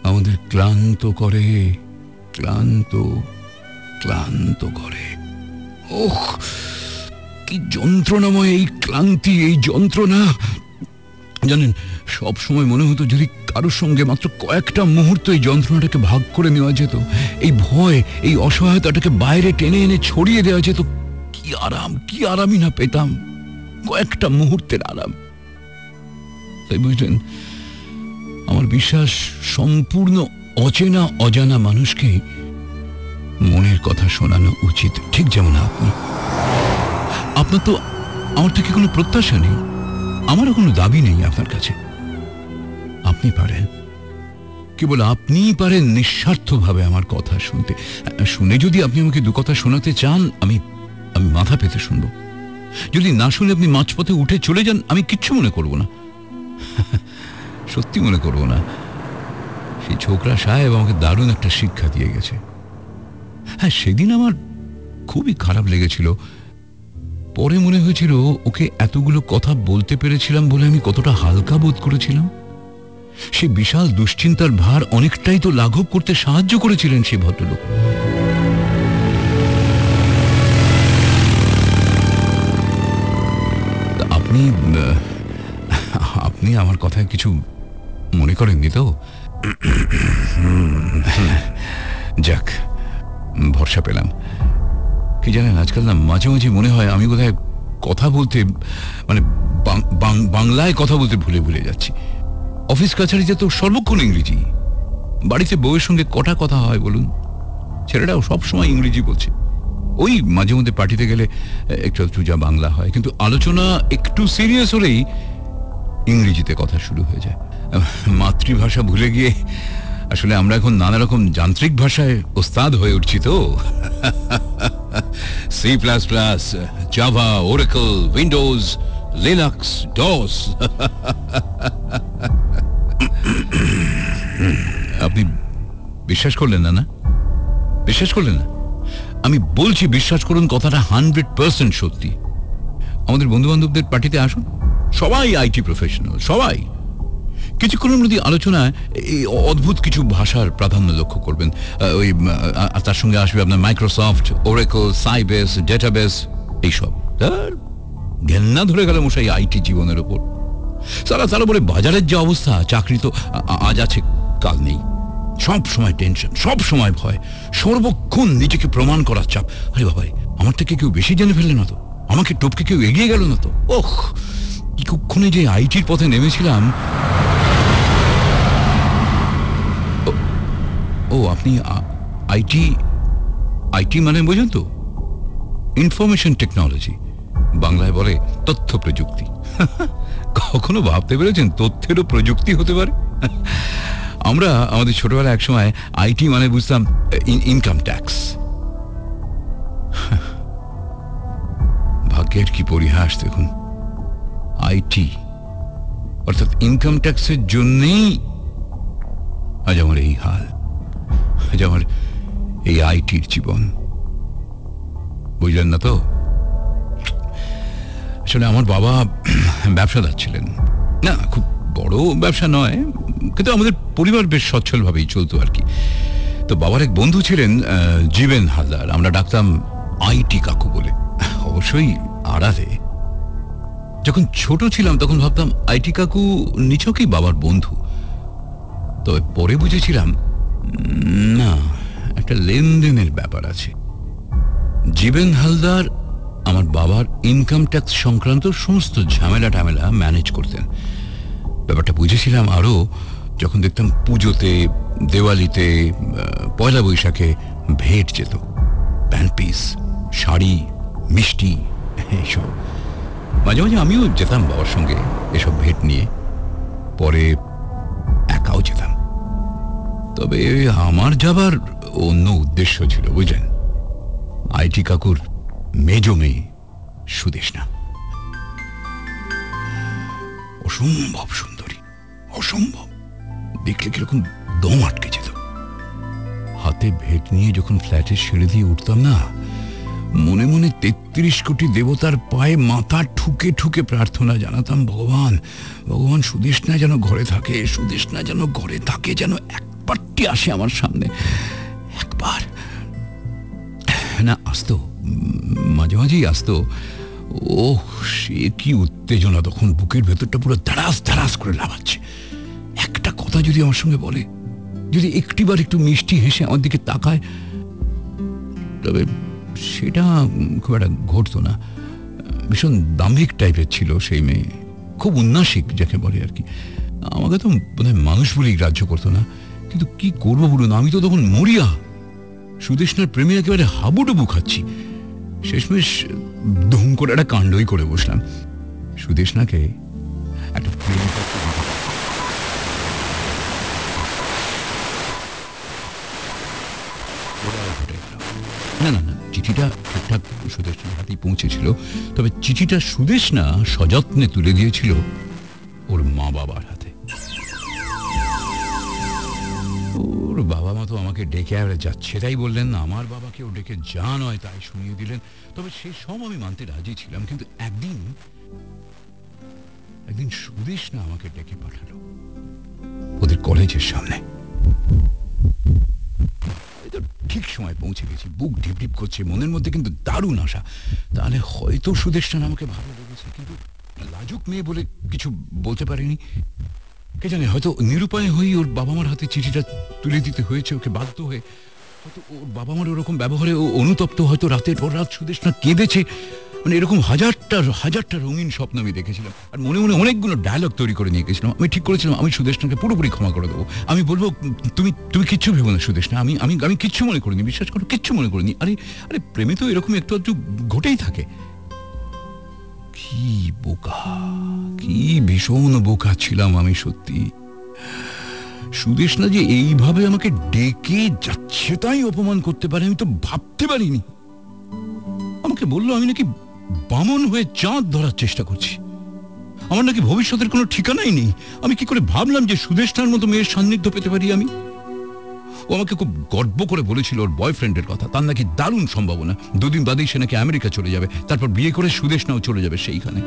আমাদের ক্লান্ত করে, ক্লান্ত ক্লান্ত করে? ওহ! কি যন্ত্রণাময় এই ক্লান্তি, এই যন্ত্রণা। জানেন, সব সময় মনে হতো যদি কারোর সঙ্গে মাত্র কয়েকটা মুহূর্ত এই যন্ত্রণাটাকে ভাগ করে নেওয়া যেত, এই ভয়, এই অসহায়তাটাকে বাইরে টেনে এনে ছড়িয়ে দেওয়া যেত, কি আরাম, কি আরামই না পেতাম। কয়েকটা মুহূর্তের আরাম। তাই বুঝলেন, আমার বিশ্বাস, সম্পূর্ণ অচেনা, অজানা মানুষকে মনের কথা শোনানো উচিত। ঠিক যেমন আপনি। আপনার তো আমার থেকে কোনো প্রত্যাশা নেই। আমারও কোনো দাবি নেই আপনার কাছে। আপনি পারেন। কেবল আপনিই পারেন নিঃস্বার্থভাবে আমার কথা শুনতে। শুনে যদি আপনি আমাকে দু কথা শোনাতে চান, আমি আমি মাথা পেতে শুনব। যদি না শুনে আপনি মাঝপথে উঠে চলে যান, আমি কিচ্ছু মনে করব না। সত্যি মনে করব না। সেই ছোকরা সাহেব আমাকে দারুণ একটা শিক্ষা দিয়ে গেছে। হ্যাঁ সেদিন আমার খুবই খারাপ লেগেছিল। পরে মনে হয়েছিল ওকে এতগুলো কথা বলতে পেরেছিলাম বলে আমি কতটা হালকা বোধ করেছিলাম। সে বিশাল দুশ্চিন্তার ভার অনেকটাই তো লাঘব করতে সাহায্য করেছিলেন সে ভদ্রলোক। আপনি আপনি আমার কথায় কিছু মনে করেননি তো? যাক, ভরসা পেলাম। কি জানেন, আজকাল না মাঝে মাঝে মনে হয় আমি বোধহয় কথা বলতে মানে বাংলায় কথা বলতে ভুলে ভুলে যাচ্ছি। অফিস কাছারিতে তো সর্বক্ষণ ইংরেজি। বাড়িতে বউয়ের সঙ্গে কটা কথা হয় বলুন? ছেলেটাও সবসময় ইংরেজি বলছে। ওই মাঝে মধ্যে পার্টিতে গেলে একটু একটু যা বাংলা হয়, কিন্তু আলোচনা একটু সিরিয়াস হলেই ইংরেজিতে কথা শুরু হয়ে যায়। মাতৃভাষা ভুলে গিয়ে আসলে আমরা এখন নানা রকম যান্ত্রিক ভাষায় ওস্তাদ হয়ে উঠছি তো। C plus plus Java Oracle Windows Linux DOS আপনি বিশ্বাস করলেন না না? বিশ্বাস করলেন না? আমি বলছি বিশ্বাস করুন, কথাটা হান্ড্রেড পার্সেন্ট সত্যি। আমাদের বন্ধু বান্ধবদের পার্টিতে আসুন। সবাই আইটি প্রফেশনাল, সবাই। কিছুক্ষণের মধ্যে আলোচনায় এই অদ্ভুত কিছু ভাষার প্রাধান্য লক্ষ্য করবেন। ওই তার সঙ্গে আসবে আপনার মাইক্রোসফট ওরেকল সাইবেস ডেটাবেস এইসব। তার ঘেন্না ধরে গেল মশাই আইটি জীবনের ওপর। সারা তারা বলে বাজারের যে অবস্থা, চাকরি তো আজ আছে, কাল নেই। সব সময় টেনশন, সব সময় ভয়। সর্বক্ষণ নিজেকে প্রমাণ করার চাপ। আরে বাবাই আমার থেকে কেউ বেশি জেনে ফেললে না তো? আমাকে টপকে কেউ এগিয়ে গেল না তো? ওহ, কি কুক্ষণে যে আইটির পথে নেমেছিলাম ও- ও আপনি আইটি আইটি মানে বোঝেন তো? ইনফরমেশন টেকনোলজি বাংলায় বলে তথ্য প্রযুক্তি। কখনো ভাবতে পেরেছেন তথ্যেরও প্রযুক্তি হতে পারে? আমরা আমাদের ছোটবেলায় একসময় আইটি মানে বুঝতাম ইনকাম ট্যাক্স ভাগ্যের কি পরিহাস দেখুন? আইটি, অর্থাৎ ইনকাম ট্যাক্সের জন্যেই আজ আমার এই হাল। আজ আমার এই আইটির জীবন। বুঝলেন না তো? আসলে আমার বাবা ব্যবসাদার ছিলেন। না, খুব বড় ব্যবসা নয়, কিন্তু আমাদের পরিবার বেশ সচ্ছলভাবেই চলতো আর কি। তো বাবার এক বন্ধু ছিলেন জীবেন হালদার। আমরা ডাকতাম আইটি কাকু বলে। অবশ্যই আড়ালে। যখন ছোট ছিলাম, তখন ভাবতাম, আইটি কাকু নিছকই বাবার বন্ধু। তবে পরে বুঝেছিলাম না, একটা লেনদেনের ব্যাপার আছে। জীবেন হালদার আমার বাবার ইনকাম ট্যাক্স সংক্রান্ত সমস্ত ঝামেলা টামেলা ম্যানেজ করতেন। ব্যাপারটা বুঝেছিলাম আরও যখন দেখতাম পুজোতে, দেওয়ালিতে পয়লা বৈশাখে ভেট যেত। প্যান্ট পিস শাড়ি, মিষ্টি, এইসব। মাঝে মাঝে আমিও যেতাম বাবার সঙ্গে এসব ভেট নিয়ে। পরে একাও যেতাম। তবে আমার যাবার অন্য উদ্দেশ্য ছিল, বুঝলেন? আইটি কাকুর মেজ মেয়ে সুদেশনা অসম্ভব সুন্দরী, অসম্ভব। দেখলে কীরকম দম আটকে যেত। হাতে ভেট নিয়ে যখন ফ্ল্যাটের সিঁড়ি দিয়ে উঠতাম না, মনে মনে তেত্রিশ কোটি দেবতার পায়ে মাথা ঠুকে ঠুকে প্রার্থনা জানাতাম, ভগবান ভগবান সুদেশনা যেন ঘরে থাকে সুদেশনা যেন ঘরে থাকে, যেন একবারটি আসে আমার সামনে। একবার। না, আসতো, মাঝে মাঝেই আসতো। ও সে কি উত্তেজনা তখন বুকের ভেতরটা পুরো ধারাস দারাস করে লাফাচ্ছে। একটা কথা যদি আমার সঙ্গে বলে, যদি একটিবার একটু মিষ্টি হেসে আমার দিকে তাকায়, তবে সেটা খুব একটা ঘটতো না। ভীষণ দাম্ভিক টাইপের ছিল সেই মেয়ে। খুব উন্নাসিক, যাকে বলে আর কি। আমাকে তো বোধহয় মানুষ বলেই গ্রাহ্য করতো না। কিন্তু কি করব বলুন? আমি তো তখন মরিয়া। সুদেশনার প্রেমে একেবারে হাবুডুবু খাচ্ছি। শেষমেশ ধুম করে একটা কাণ্ডই করে বসলাম। সুদেশনাকে একটা প্রেম না না না, চিঠিটা ঠিকঠাক সুদেশনার হাতেই পৌঁছেছিল। তবে চিঠিটা সুদেশনা সযত্নে তুলে দিয়েছিল ওর মা বাবার ওর বাবা মা তো আমাকে ডেকে আর যাচ্ছে, তাই বললেন না, আমার বাবাকে ও ডেকে যা নয় তাই শুনিয়ে দিলেন। তবে সে সব আমি মানতে রাজি ছিলাম, কিন্তু একদিন একদিন সুদেশ না আমাকে ডেকে পাঠালো ওদের কলেজের সামনে। ঠিক সময় পৌঁছে গেছি, বুক ঢিপ ঢিপ করছে, মনের মধ্যে কিন্তু দারুণ আশা। তাহলে হয়তো সুদেশটা আমাকে ভালো লেগেছে, কিন্তু লাজুক মেয়ে বলে কিছু বলতে পারিনি। কে জানে হয়তো নিরুপায় হয়েই ওর বাবা মার হাতে চিঠিটা তুলে দিতে হয়েছে, ওকে বাধ্য হয়ে। হয়তো ওর বাবা মার ওরকম ব্যবহারে ও অনুতপ্ত, হয়তো রাতের পর রাত সুদেশনা কেঁদেছে। মানে এরকম হাজারটা হাজারটা রঙিন স্বপ্ন আমি দেখেছিলাম। আর মনে মনে অনেকগুলো ডায়লগ তৈরি করে নিয়ে গেছিলাম। আমি ঠিক করেছিলাম, আমি সুদেশনাকে পুরোপুরি ক্ষমা করে দেবো। আমি বলব, তুমি তুমি কিচ্ছু ভেবো না সুদেশনা আমি আমি আমি কিচ্ছু মনে করিনি, বিশ্বাস করো, কিচ্ছু মনে করিনি। আরে আরে প্রেমে তো এরকম একটু একটু ঘটেই থাকে। কি বোকা, কি ভীষণ বোকা ছিলাম আমি সত্যি। সুদেশ না যে এইভাবে আমাকে ডেকে যাচ্ছে তাই অপমান করতে পারে, আমি তো ভাবতে পারিনি। আমাকে বলল, আমি নাকি বামন হয়ে চাঁদ ধরার চেষ্টা করছি। আমার নাকি ভবিষ্যতের কোনো ঠিকানাই নেই। আমি কি করে ভাবলাম যে সুদেশটার মতো মেয়ের সান্নিধ্য পেতে পারি আমি? ও আমাকে খুব গর্ব করে বলেছিল ওর বয়ফ্রেন্ডের কথা। তার নাকি দারুণ সম্ভাবনা। দুদিন বাদেই সে নাকি আমেরিকা চলে যাবে। তারপর বিয়ে করে সুদেশনাও চলে যাবে সেইখানে।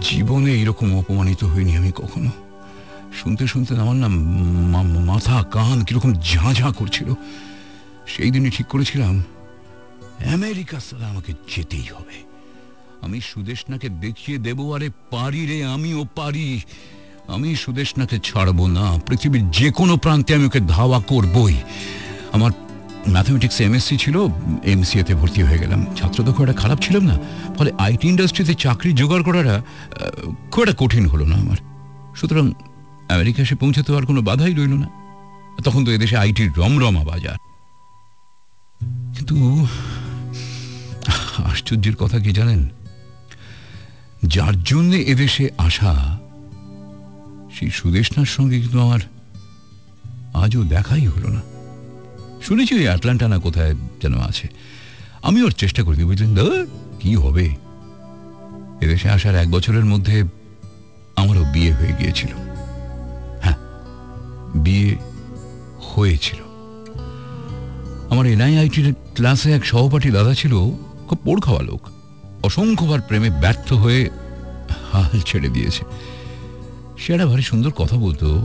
জীবনে এরকম অপমানিত হইনি আমি কখনো। শুনতে শুনতে আমার না মাথা, কান কীরকম ঝাঁ ঝাঁ করছিল। সেই দিনই ঠিক করেছিলাম, আমেরিকা সালা আমাকে যেতেই হবে। আমি সুদেশনাকে দেখিয়ে দেব, আরে পারি রে, আমিও পারি। আমি সুদেশনাকে ছাড়বো না, পৃথিবীর যে কোনো প্রান্তে আমি ওকে ধাওয়া করবই। আমার ম্যাথমেটিক্স এমএসসি ছিল এমসিএ তে ভর্তি হয়ে গেলাম। ছাত্র তো খুব একটা খারাপ ছিলাম না, ফলে আইটি ইন্ডাস্ট্রিতে চাকরি জোগাড় করাটা খুব একটা কঠিন হলো না আমার। সুতরাং আমেরিকা এসে পৌঁছাতে আর কোনো বাধাই রইল না। তখন তো এদেশে আইটির রমরমা বাজার কিন্তু আশ্চর্যের কথা কি জানেন? যার জন্য এদেশে আসা সেই সুদেশনার সঙ্গে কিন্তু আমার আজও দেখাই হলো না। শুনেছি ওই আটলান্টা না কোথায় যেন আছে। আমি ওর চেষ্টা করি বুঝলেন কি হবে? এদেশে আসার এক বছরের মধ্যে আমারও বিয়ে হয়ে গিয়েছিল। হ্যাঁ বিয়ে হয়েছিল। আমার এনআইআইটির ক্লাসে এক সহপাঠী দাদা ছিল, খুব পোড় খাওয়া লোক। অসংখ্যবার প্রেমে ব্যর্থ হয়ে হাল ছেড়ে দিয়েছে। সে একটা ভারী সুন্দর কথা বলতো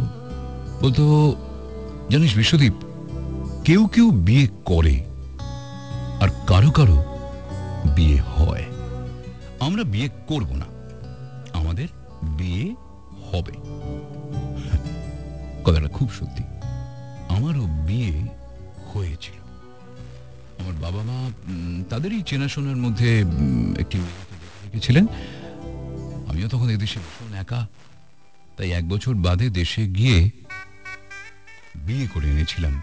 বলতো, জানিস বিশ্বদীপ, কেউ কেউ বিয়ে করে আর কারও কারও বিয়ে হয়। আমরা বিয়ে করব না, আমাদের বিয়ে হবে। কথাটা খুব সত্যি। আমারও বিয়ে হয়েছিল। আমার বাবা মা তাদেরই চেনাশোনার মধ্যে একটি রেখেছিলেন। আমিও তখন এদেশে ভীষণ একা। তাই এক বছর বাদে দেশে গিয়ে বিয়ে করে এনেছিলাম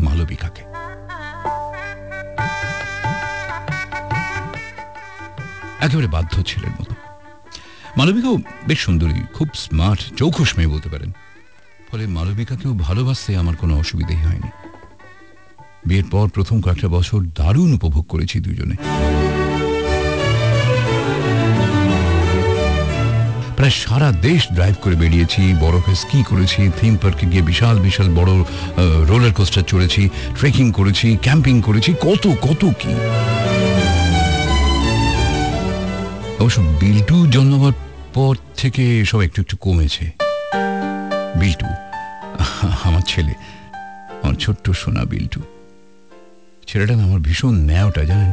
মালবিকাকে। একেবারে বাধ্য ছেলের মতো। মালবিকাও বেশ সুন্দরী, খুব স্মার্ট চৌখুস মেয়ে বলতে পারেন। ফলে মালবিকাকেও ভালোবাসতে আমার কোনো অসুবিধাই হয়নি। বিয়ের পর প্রথম কয়েকটা বছর দারুণ উপভোগ করেছি দুজনে। প্রায় সারা দেশ ড্রাইভ করে বেরিয়েছি, বরফে স্কি করেছি থিম পার্কে গিয়ে বিশাল বিশাল বড় রোলার কোস্টার চড়েছি ট্রেকিং করেছি ক্যাম্পিং করেছি, কত কত কি। অবশ্য বিল্টু জন্মাবার পর থেকে সব একটু একটু কমেছে। বিল্টু আমার ছেলে, আমার ছোট্ট সোনা বিল্টু ছেলেটা না আমার ভীষণ ন্যায়টা, জানেন?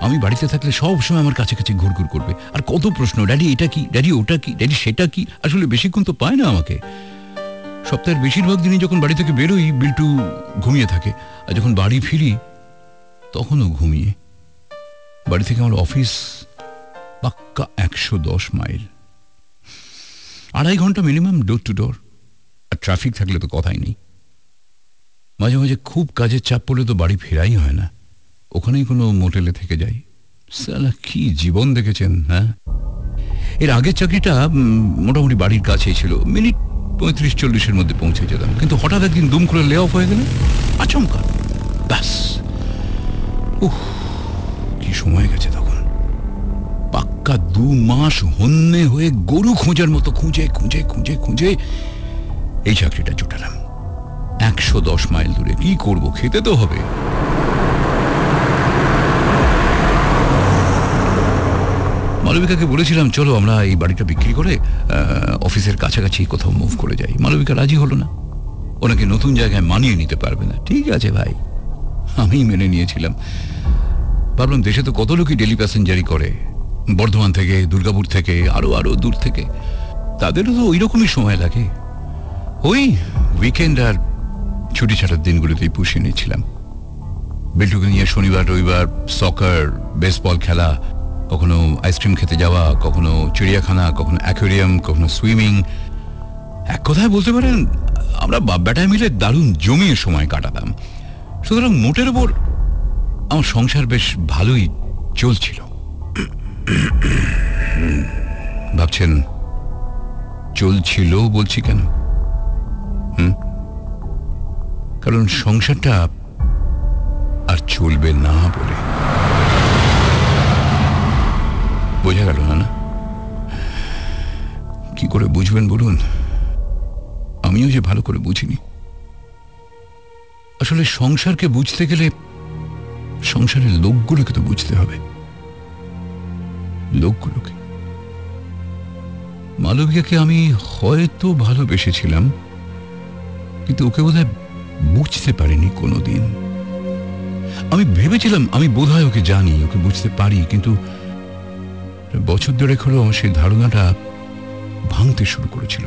আমি বাড়িতে থাকলে সব সময় আমার কাছে কাছে ঘুরঘুর করবে। আর কত প্রশ্ন, ড্যাডি, এটা কি? ড্যাডি, ওটা কি? ড্যাডি, সেটা কি? আসলে বেশিক্ষণ তো পায় না আমাকে। সপ্তাহের বেশিরভাগ দিনই যখন বাড়ি থেকে বেরোই, বিল্টু ঘুমিয়ে থাকে। আর যখন বাড়ি ফিরি, তখনও ঘুমিয়ে। বাড়ি থেকে আমার অফিস পাক্কা একশো দশ মাইল। আড়াই ঘণ্টা মিনিমাম ডোর টু ডোর আর ট্রাফিক থাকলে তো কথাই নেই। মাঝে মাঝে খুব কাজের চাপ পড়লে তো বাড়ি ফেরাই হয় না। ওখানেই কোনো মোটেলে থেকে যাই। সালা কি জীবন দেখেছেন হ্যাঁ? এর আগের চাকরিটা মোটামুটি বাড়ির কাছেই ছিল। মিনিট পঁয়ত্রিশ চল্লিশের মধ্যে পৌঁছে যেতাম। কিন্তু হঠাৎ একদিন দুম করে লে অফ হয়ে গেল আচমকা। ব্যাস। উহ কি সময় গেছে তখন। পাক্কা দু মাস হন্যে হয়ে গরু খোঁজার মতো খুঁজে খুঁজে খুঁজে খুঁজে এই চাকরিটা জোটালাম। একশো দশ মাইল দূরে। কি করব? খেতে তো হবে। মালবিকাকে বলেছিলাম, চলো আমরা এই বাড়িটা বিক্রি করে অফিসের কাছাকাছি কোথাও মুভ করে যাই। মালবিকা রাজি হলো না। ওনাকে নতুন জায়গায় মানিয়ে নিতে পারবে না। ঠিক আছে ভাই। আমি মেনে নিয়েছিলাম। ভাবলাম, দেশে তো কত লোকই ডেলি প্যাসেঞ্জারি করে। বর্ধমান থেকে, দুর্গাপুর থেকে, আরও আরও দূর থেকে। তাদেরও তো ওই রকমই সময় লাগে। ওই উইকেন্ড আর ছুটি ছাটার দিনগুলোতেই পুষিয়ে নিয়েছিলাম। বিল্টুকে নিয়ে শনিবার, রবিবার সকার বেসবল খেলা, কখনো আইসক্রিম খেতে যাওয়া, কখনো চিড়িয়াখানা, কখনো অ্যাকোরিয়াম কখনো সুইমিং এক কথায় বলতে পারেন, আমরা বাপ বেটায় মিলে দারুণ জমিয়ে সময় কাটাতাম। সুতরাং মোটের ওপর আমার সংসার বেশ ভালোই চলছিল। ভাবছেন, চলছিল বলছি কেন? হুম? কারণ সংসারটা আর চলবে না বলে। বোঝা গেল না না কি করে বুঝবেন বলুন? আমিও যে ভালো করে বুঝিনি। আসলে সংসারকে বুঝতে গেলে সংসারের লোকগুলোকে তো বুঝতে হবে। লোকগুলোকে। মালবিকাকে আমি হয়তো ভালোবেসেছিলাম, কিন্তু ওকে বোধহয় বুঝতে পারিনি কোনোদিন। আমি ভেবেছিলাম আমি বোধহয় ওকে জানি, ওকে বুঝতে পারি, কিন্তু বছর ধরে হলো সেই ধারণাটা ভাঙতে শুরু করেছিল।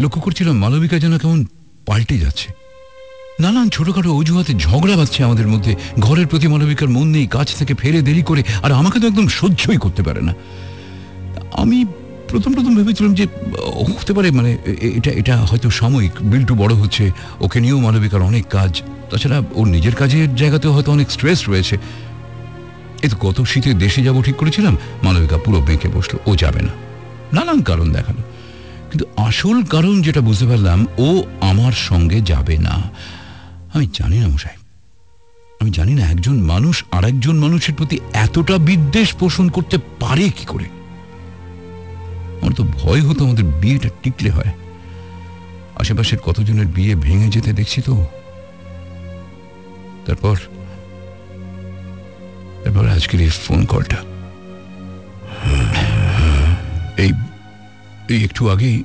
লক্ষ্য করছিলাম মালবিকা যেন কেমন পাল্টে যাচ্ছে। নানান ছোটখাটো অজুহাতে ঝগড়া বাঁধছে আমাদের মধ্যে। ঘরের প্রতি মালবিকার মন নেই, কাজ থেকে ফেরে দেরি করে, আর আমাকে তো একদম সহ্যই করতে পারে না। আমি প্রথম প্রথম ভেবেছিলাম যে হতে পারে মানে এটা এটা হয়তো সাময়িক। বিল্টু বড় হচ্ছে, ওকে নিয়েও মানবিকার অনেক কাজ। তাছাড়া ওর নিজের কাজের জায়গাতেও হয়তো অনেক স্ট্রেস রয়েছে। এই তো গত শীতে দেশে যাব ঠিক করেছিলাম মালবিকা পুরো বেঁকে বসল, ও যাবে না। নানান কারণ দেখাল। কিন্তু আসল কারণ যেটা বুঝতে পারলাম, ও আমার সঙ্গে যাবে না। আমি জানি না মশাই। আমি জানি না একজন মানুষ আর একজন মানুষের প্রতি এতটা বিদ্বেষ পোষণ করতে পারে কি করে? আমার তো ভয় হতো আমাদের বিয়েটা টিকলে হয়। আশেপাশের কতজনের বিয়ে ভেঙে যেতে দেখছি তো। তারপর তারপর আজকের এই ফোন কলটা এই এই একটু আগেই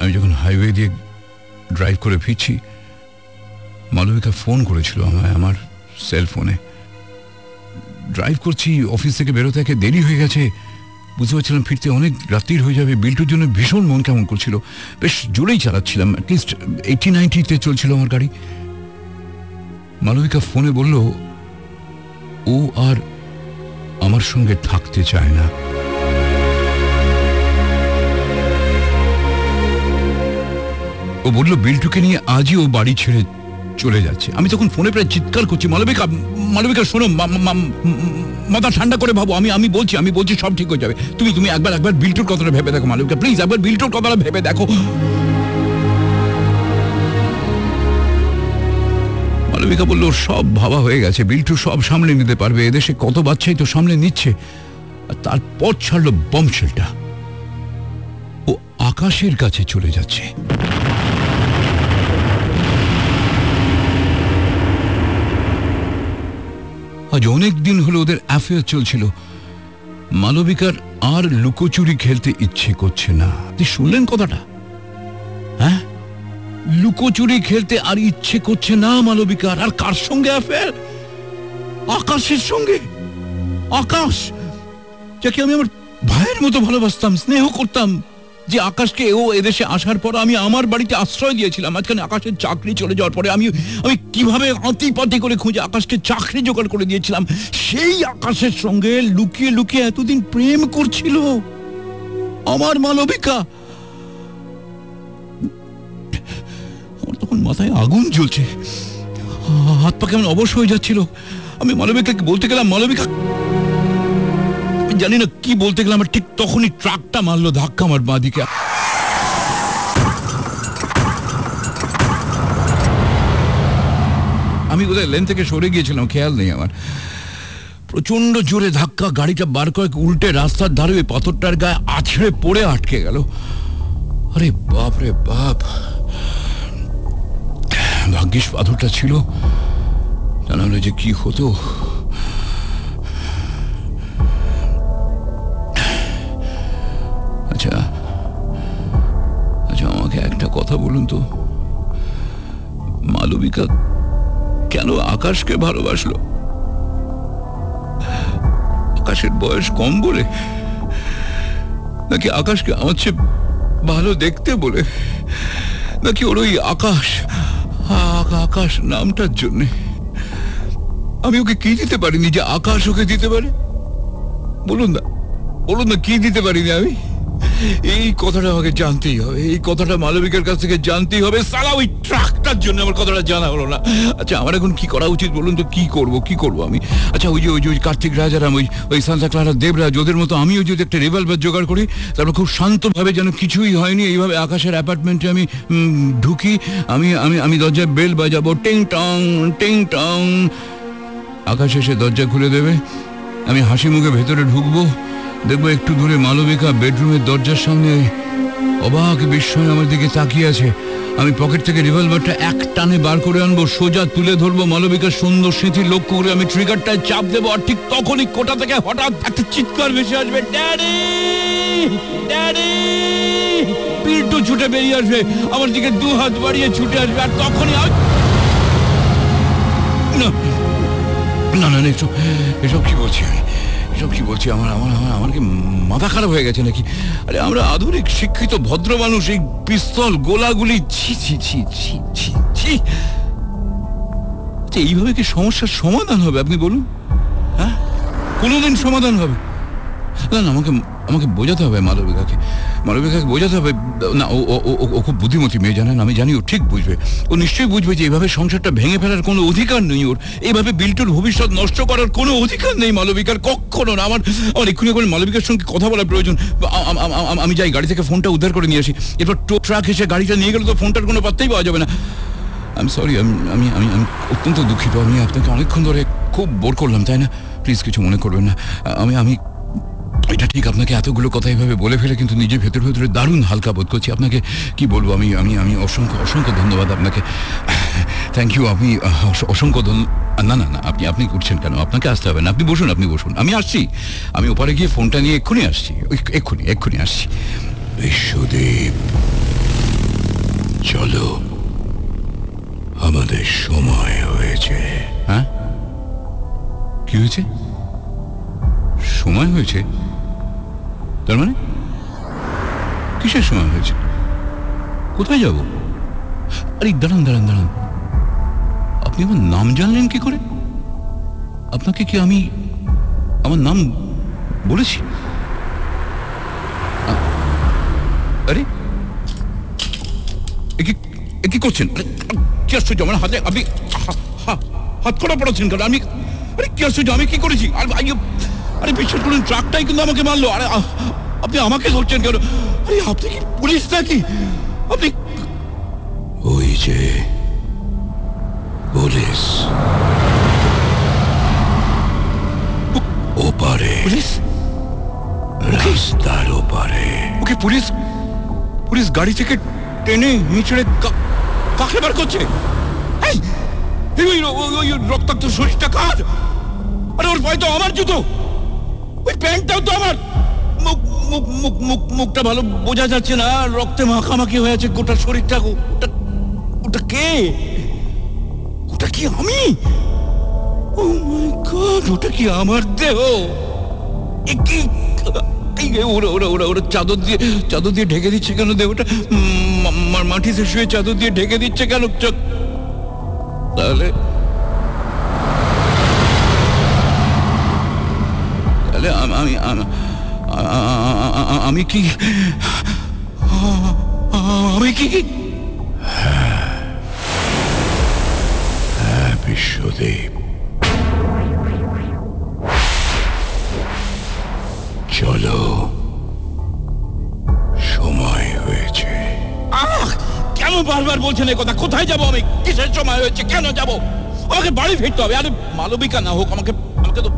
আমি যখন হাইওয়ে দিয়ে ড্রাইভ করে ফিরছি, মালবিকা ফোন করেছিল আমায় আমার সেল ফোনে ড্রাইভ করছি অফিস থেকে বেরোতে একে দেরি হয়ে গেছে। বুঝতে পারছিলাম ফিরতে অনেক রাত্রির হয়ে যাবে। বিল্টুর জন্য ভীষণ মন কেমন করছিল। বেশ জোরেই চালাচ্ছিলাম অ্যাটলিস্ট এইটি নাইনটিতে চলছিল আমার গাড়ি। মালবিকা ফোনে বলল, ও আর আমার সঙ্গে থাকতে চায় না। ও বলল, বিল্টুকে নিয়ে আজই ও বাড়ি ছেড়ে চলে যাচ্ছে। আমি তখন ফোনে প্রায় চিৎকার করছি, মালবিকা মালবিকা শোনো মাথা ঠান্ডা করে ভাবো, আমি আমি বলছি আমি বলছি সব ঠিক হয়ে যাবে। তুমি তুমি একবার একবার বিল্টুর কথাটা ভেবে দেখো, মালবিকা প্লিজ একবার বিল্টুর কথাটা ভেবে দেখো। মালবিকা বলল, সব ভাবা হয়ে গেছে বিল্টু সব সামলে নিতে পারবে, এদেশে কত বাচ্চাই তো সামলে নিচ্ছে। আর তারপর ছাড়লো বমশেলটা ও আকাশের কাছে চলে যাচ্ছে। আজ অনেক দিন হলো ওদের অ্যাফেয়ার চলছিল। মালবিকার আর লুকোচুরি খেলতে ইচ্ছে করছে না। আপনি শুনলেন কথাটা? হ্যাঁ? লুকোচুরি খেলতে আর ইচ্ছে করছে না মালবিকার। আর কার সঙ্গে অ্যাফেয়ার আকাশের সঙ্গে। আকাশ, যাকে আমি আমার ভাইয়ের মতো ভালোবাসতাম, স্নেহ করতাম। যে আকাশকে ও এদেশে আসার পর আমি আমার বাড়িতে আশ্রয় দিয়েছিলাম। মাঝখানে আকাশের চাকরি চলে যাওয়ার পরে আমি আমি কীভাবে আঁতি পাতি করে খুঁজে আকাশকে চাকরি জোগাড় করে দিয়েছিলাম, সেই আকাশের সঙ্গে লুকিয়ে লুকিয়ে এতদিন প্রেম করছিল। আমার মালবিকা। আমার তখন মাথায় আগুন জ্বলছে। হাত পা কেমন অবশ হয়ে যাচ্ছিল। আমি মালবিকাকে বলতে গেলাম, মালবিকা জানি না কি বলতে গেলাম ঠিক তখনই ট্রাকটা মারলো, ধাক্কা আমার বাঁদিকে। আমি বোধহয় লেন থেকে সরে গিয়েছিলাম, খেয়াল নেই আমার। প্রচণ্ড জোরে ধাক্কা, গাড়িটা বার কয়েক উল্টে রাস্তার ধারে ওই পাথরটার গায়ে আছড়ে পড়ে আটকে গেল। আরে বাপ রে বাপ। ভাগ্যিস পাথরটা ছিল। তা যে কি হতো। কথা বলুন তো। মালবিকা কেন আকাশকে ভালোবাসলো? আকাশের বয়স কম বলে? নাকি আকাশকে আমার চেয়ে ভালো দেখতে বলে? নাকি ওর ওই আকাশ আকাশ নামটার জন্যে? আমি ওকে কি দিতে পারিনি যে আকাশ ওকে দিতে পারে? বলুন না বলুন না, কি দিতে পারিনি আমি? এই কথাটা আমাকে জানতেই হবে, এই কথাটা মালবিকের কাছ থেকে জানতেই হবে। সালা ওই ট্রাকটার জন্য আমার কথাটা জানা হলো না। আচ্ছা আমার এখন কি করা উচিত বলুন তো? কি করব কি করব আমি? আচ্ছা ওই যে ওই যে, ওই কার্তিক রাজারাম ওই ওই সান্তা ক্লারা দেবরাজ, ওদের মতো আমিও যদি একটা রিভলভার জোগাড় করি তারপর খুব শান্তভাবে যেন কিছুই হয়নি। এইভাবে আকাশের অ্যাপার্টমেন্টে আমি ঢুকি, আমি আমি আমি দরজায় বেল বাজাবো, টিং টং টিং টং। আকাশ এসে দরজা খুলে দেবে। আমি হাসি মুখে ভেতরে ঢুকবো। দেখব একটু দূরে মালবিকা বেডরুমের দরজার সামনে অবাক বিস্ময় আমার দিকে তাকিয়ে আছে। আমি পকেট থেকে রিভলভারটা এক টানে বার করে আনব সোজা তুলে ধরবো মালবিকার সুন্দর স্মৃতি লক্ষ্য করে আমি ট্রিগারটায় চাপ দেবো আর ঠিক তখনই কোটা থেকে হঠাৎ একটা চিৎকার ভেসে আসবে ড্যাডি! ড্যাডি! পিল্টু ছুটে বেরিয়ে আসবে আমার দিকে দু হাত বাড়িয়ে ছুটে আসবে আর তখনই না না না, এসব এসব কি বলছি আমি? এসব কি বলছি? আমার আমার আমার আমার কি মাথা খারাপ হয়ে গেছে নাকি? আরে আমরা আধুনিক, শিক্ষিত, ভদ্র মানুষ, এই পিস্তল, গোলাগুলি, ছি ছি ছি ছি ছি ছি। এইভাবে কি সমস্যার সমাধান হবে? আপনি বলুন। হ্যাঁ? কোনোদিন সমাধান হবে। না না, আমাকে আমাকে বোঝাতে হবে মালবিকাকে মালবিকাকে বোঝাতে হবে, না, ও, ও- খুব বুদ্ধিমতী মেয়ে, জানেন? আমি জানি ও ঠিক বুঝবে। ও নিশ্চয়ই বুঝবে যে এইভাবে সংসারটা ভেঙে ফেলার কোনো অধিকার নেই ওর। এইভাবে বিল্টুর ভবিষ্যৎ নষ্ট করার কোনো অধিকার নেই মালবিকার কখনো না। আমার আমার এক্ষুনি করে মালবিকার সঙ্গে কথা বলার প্রয়োজন। আমি যাই, গাড়ি থেকে ফোনটা উদ্ধার করে নিয়ে আসি। এরপর টো, ট্রাক এসে গাড়িটা নিয়ে গেলে তো ফোনটার কোনো পাত্তাই পাওয়া যাবে না। আমি সরি আমি আমি আমি আমি অত্যন্ত দুঃখিত। আমি আপনাকে অনেকক্ষণ ধরে খুব বোর করলাম, তাই না? প্লিজ কিছু মনে করবেন না। আমি আমি এটা ঠিক, আপনাকে এতগুলো কথা এইভাবে বলে ফেলে কিন্তু নিজের ভেতর ভেতরে দারুণ হালকা বোধ করছি। আপনাকে কি বলব? আমি আমি আমি অসংখ্য অসংখ্য ধন্যবাদ আপনাকে। থ্যাংক ইউ আপনি অস- অসংখ্য না না না, আপনি আপনি করছেন কেন? আপনাকে আসতে হবে না। আপনি বসুন আপনি বসুন। আমি আসছি। আমি ওপারে গিয়ে ফোনটা নিয়ে এক্ষুনি আসছি। এক্ষুনি এক্ষুনি আসছি। বিশ্বদেব চলো। আমাদের সময় হয়েছে। হ্যাঁ? কি হয়েছে? সময় হয়েছে? তার মানে? কিসের সময় হয়েছে? কোথায় যাব? আরে, দাঁড়ান দাঁড়ান দাঁড়ান। আপনি আমার নাম জানলেন কি করে? আপনাকে কি আমি আমার নাম বলেছি? আরে কি করছেন? কি আশ্চর্য, আমার হাতে আপনি হাত করা পড়াচ্ছেন কেন? আমি, আরে, কি আশ্চর্য, আমি কি করেছি? আরে আরে, বিশ্বাস করুন ট্রাকটাই কিন্তু আমাকে মারলো। আরে আপনি আমাকে ধরছেন কেন? আরে আপনি কি পুলিশ নাকি? আপনি ওই যে পুলিশ। ওপারে। পুলিশ? রাস্তার ওপারে। ওকে পুলিশ? পুলিশ গাড়ি থেকে টেনে নিচড়ে কাকে বার করছে? এই, ওই রক্তাক্ত শরীরটা কার? আরে ওর পায়ে তো আমার জুতো। ওই প্যান্টটাও তো আমার মুখ মুখ মুখ মুখ, মুখটা ভালো বোঝা যাচ্ছে না। রক্তে মাখামাখি হয়ে আছে গোটা শরীরটা। ওটা ওটা কে? ওটা কি আমি? ও মাই গড, ওটা কি আমার দেহ? কি? ওরা ওরা ওরা ওরা চাদর দিয়ে চাদর দিয়ে ঢেকে দিচ্ছে কেন দেহটা? মাটিতে শুয়ে চাদর দিয়ে ঢেকে দিচ্ছে কেন? তাহলে তাহলে আম- আমি কি? আমি কি? হ্যাঁ বিশ্বদেব। চলো সময় হয়েছে। কেন বারবার বলছেন কথা? কোথায় যাব আমি? কিসের সময় হয়েছে? কেন যাব? আমাকে বাড়ি ফিরতে হবে। আরে মালবিকা না হোক আমাকে আমাকে তো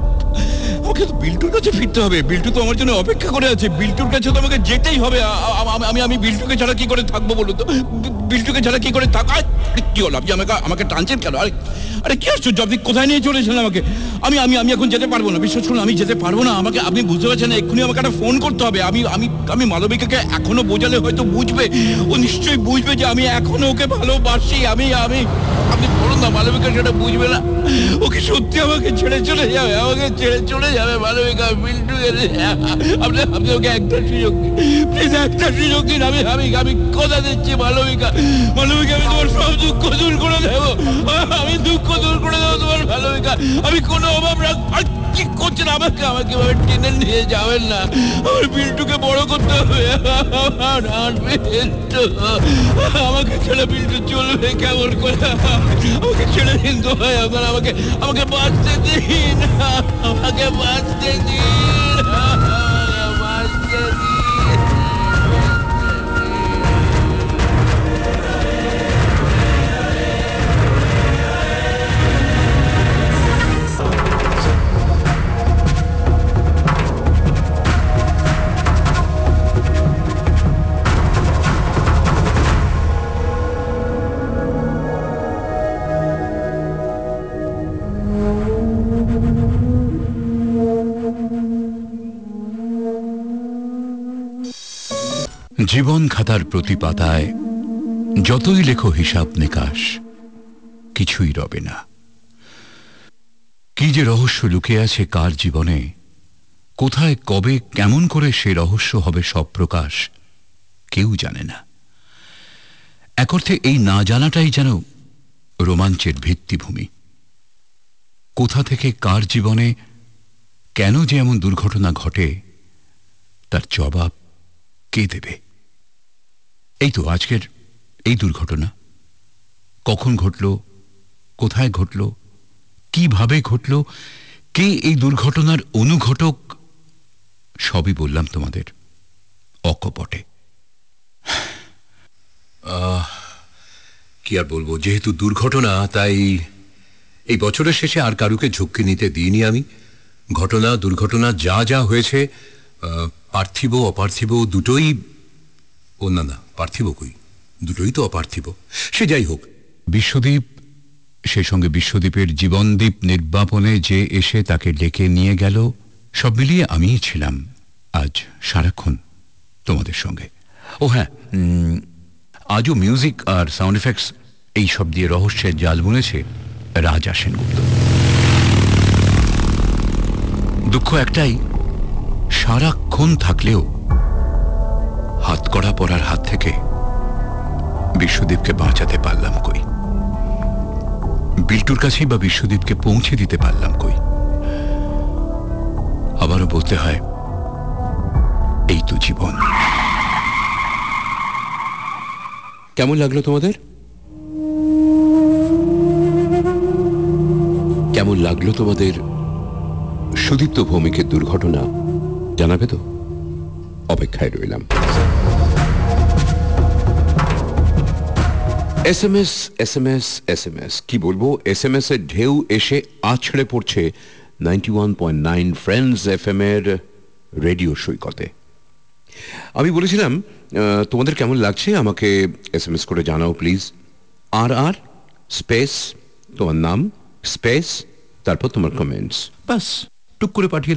আমাকে তো বিল্টুর কাছে ফিরতে হবে। বিল্টু তো আমার জন্য অপেক্ষা করে আছে। বিল্টুর কাছে তো আমাকে যেতেই হবে। আমি আমি বিল্টুকে ছাড়া কি করে থাকব বলুন তো? বিল্টুকে ছাড়া কি করে থাকা কি হলো? আপনি আমাকে আমাকে টানছেন কেন? আরে আরে কি আশ্চর্য, আপনি কোথায় নিয়ে চলেছেন আমাকে? আমি আমি আমি এখন যেতে পারব না। বিশ্বাস করুন, আমি যেতে পারব না। আমাকে, আপনি বুঝতে পারছেন না, এক্ষুনি আমাকে একটা ফোন করতে হবে। আমি আমি আমি মালবিকাকে এখনও বোঝালে হয়তো বুঝবে। ও নিশ্চয়ই বুঝবে যে আমি এখনও ওকে ভালোবাসি। আমি আমি আপনি বলুন না, মালবিকা সেটা বুঝবে না। ওকে সত্যি আমাকে ছেড়ে চলে যাবে, আমাকে ছেড়ে চলে যাবে, মালবিকা বিল্টু আপনি আপনি ওকে একটা সুযোগ প্লিজ একটা সুযোগ দিন, আমি আমি আমি কথা দিচ্ছি মালবিকা। মালবিকা, আমি তোমার সব দুঃখ দূর করে দেবো। আমি দুঃখ দূর করে দেবো তোমার মালবিকা। আমি কোনো অভাব রাখ কি করছেন? আমাকে আমাকে টেনে নিয়ে যাবেন না। আমার বিল্টুকে বড় করতে হবে। আমার বিল্টু আমাকে ছেড়ে বিল্টু চলবে কেমন করে? আমাকে ছেড়ে দিন তো ভাই আমাকে আমাকে বাঁচতে দিন। আমাকে
জীবন খাতার প্রতি পাতায় যতই লেখো হিসাব নিকাশ, কিছুই রবে না। কি যে রহস্য লুকিয়ে আছে কার জীবনে, কোথায়, কবে, কেমন করে সে রহস্য হবে সব প্রকাশ, কেউ জানে না। এক অর্থে এই না জানাটাই যেন রোমাঞ্চের ভিত্তিভূমি। কোথা থেকে কার জীবনে, কেন যে এমন দুর্ঘটনা ঘটে, তার জবাব কে দেবে? এই তো আজকের এই দুর্ঘটনা। কখন ঘটল? কোথায় ঘটল? কীভাবে ঘটল? কে এই দুর্ঘটনার অনুঘটক? সবই বললাম তোমাদের। অকপটে। কি আর বলব? যেহেতু দুর্ঘটনা, তাই এই বছরের শেষে আর কারুকে ঝক্কি নিতে দিইনি আমি। ঘটনা, দুর্ঘটনা, যা যা হয়েছে পার্থিব, অপার্থিব, দুটোই ও না না পার্থিব কই? দুটোই তো অপার্থিব সে যাই হোক বিশ্বদীপ সেই সঙ্গে বিশ্বদীপের জীবনদ্বীপ নির্বাপনে যে এসে তাকে ডেকে নিয়ে গেল, সব মিলিয়ে আমিই ছিলাম আজ সারাক্ষণ তোমাদের সঙ্গে। ও হ্যাঁ আজও মিউজিক আর সাউন্ড এফেক্টস এই সব দিয়ে রহস্যের জাল বুনেছে রাজা সেনগুপ্ত। দুঃখ একটাই, সারাক্ষণ থাকলেও হাত পরার হাত থেকে বিশ্বদীপকে বাঁচাতে পারলাম কই? বিল্টুর কাছেই বা বিশ্বদীপকে পৌঁছে দিতে পারলাম কই? আবারও বলতে হয়, এই তো জীবন।
কেমন লাগল তোমাদের? কেমন লাগল তোমাদের সুদীপ্ত ভৌমিকের দুর্ঘটনা? জানাবে তো? অপেক্ষায় রইলাম। S M S S M S S M S কি বলব? এস এম এস এর ঢেউ এসে আছড়ে পড়ছে ninety one point nine friends F M এর রেডিও সৈকতে। আমি বলেছিলাম তোমাদের কেমন লাগছে? আমাকে এস করে জানাও প্লিজ আর আর স্পেস তোমার নাম স্পেস তারপর তোমার কমেন্টস
বাস, টুক করে পাঠিয়ে দাও।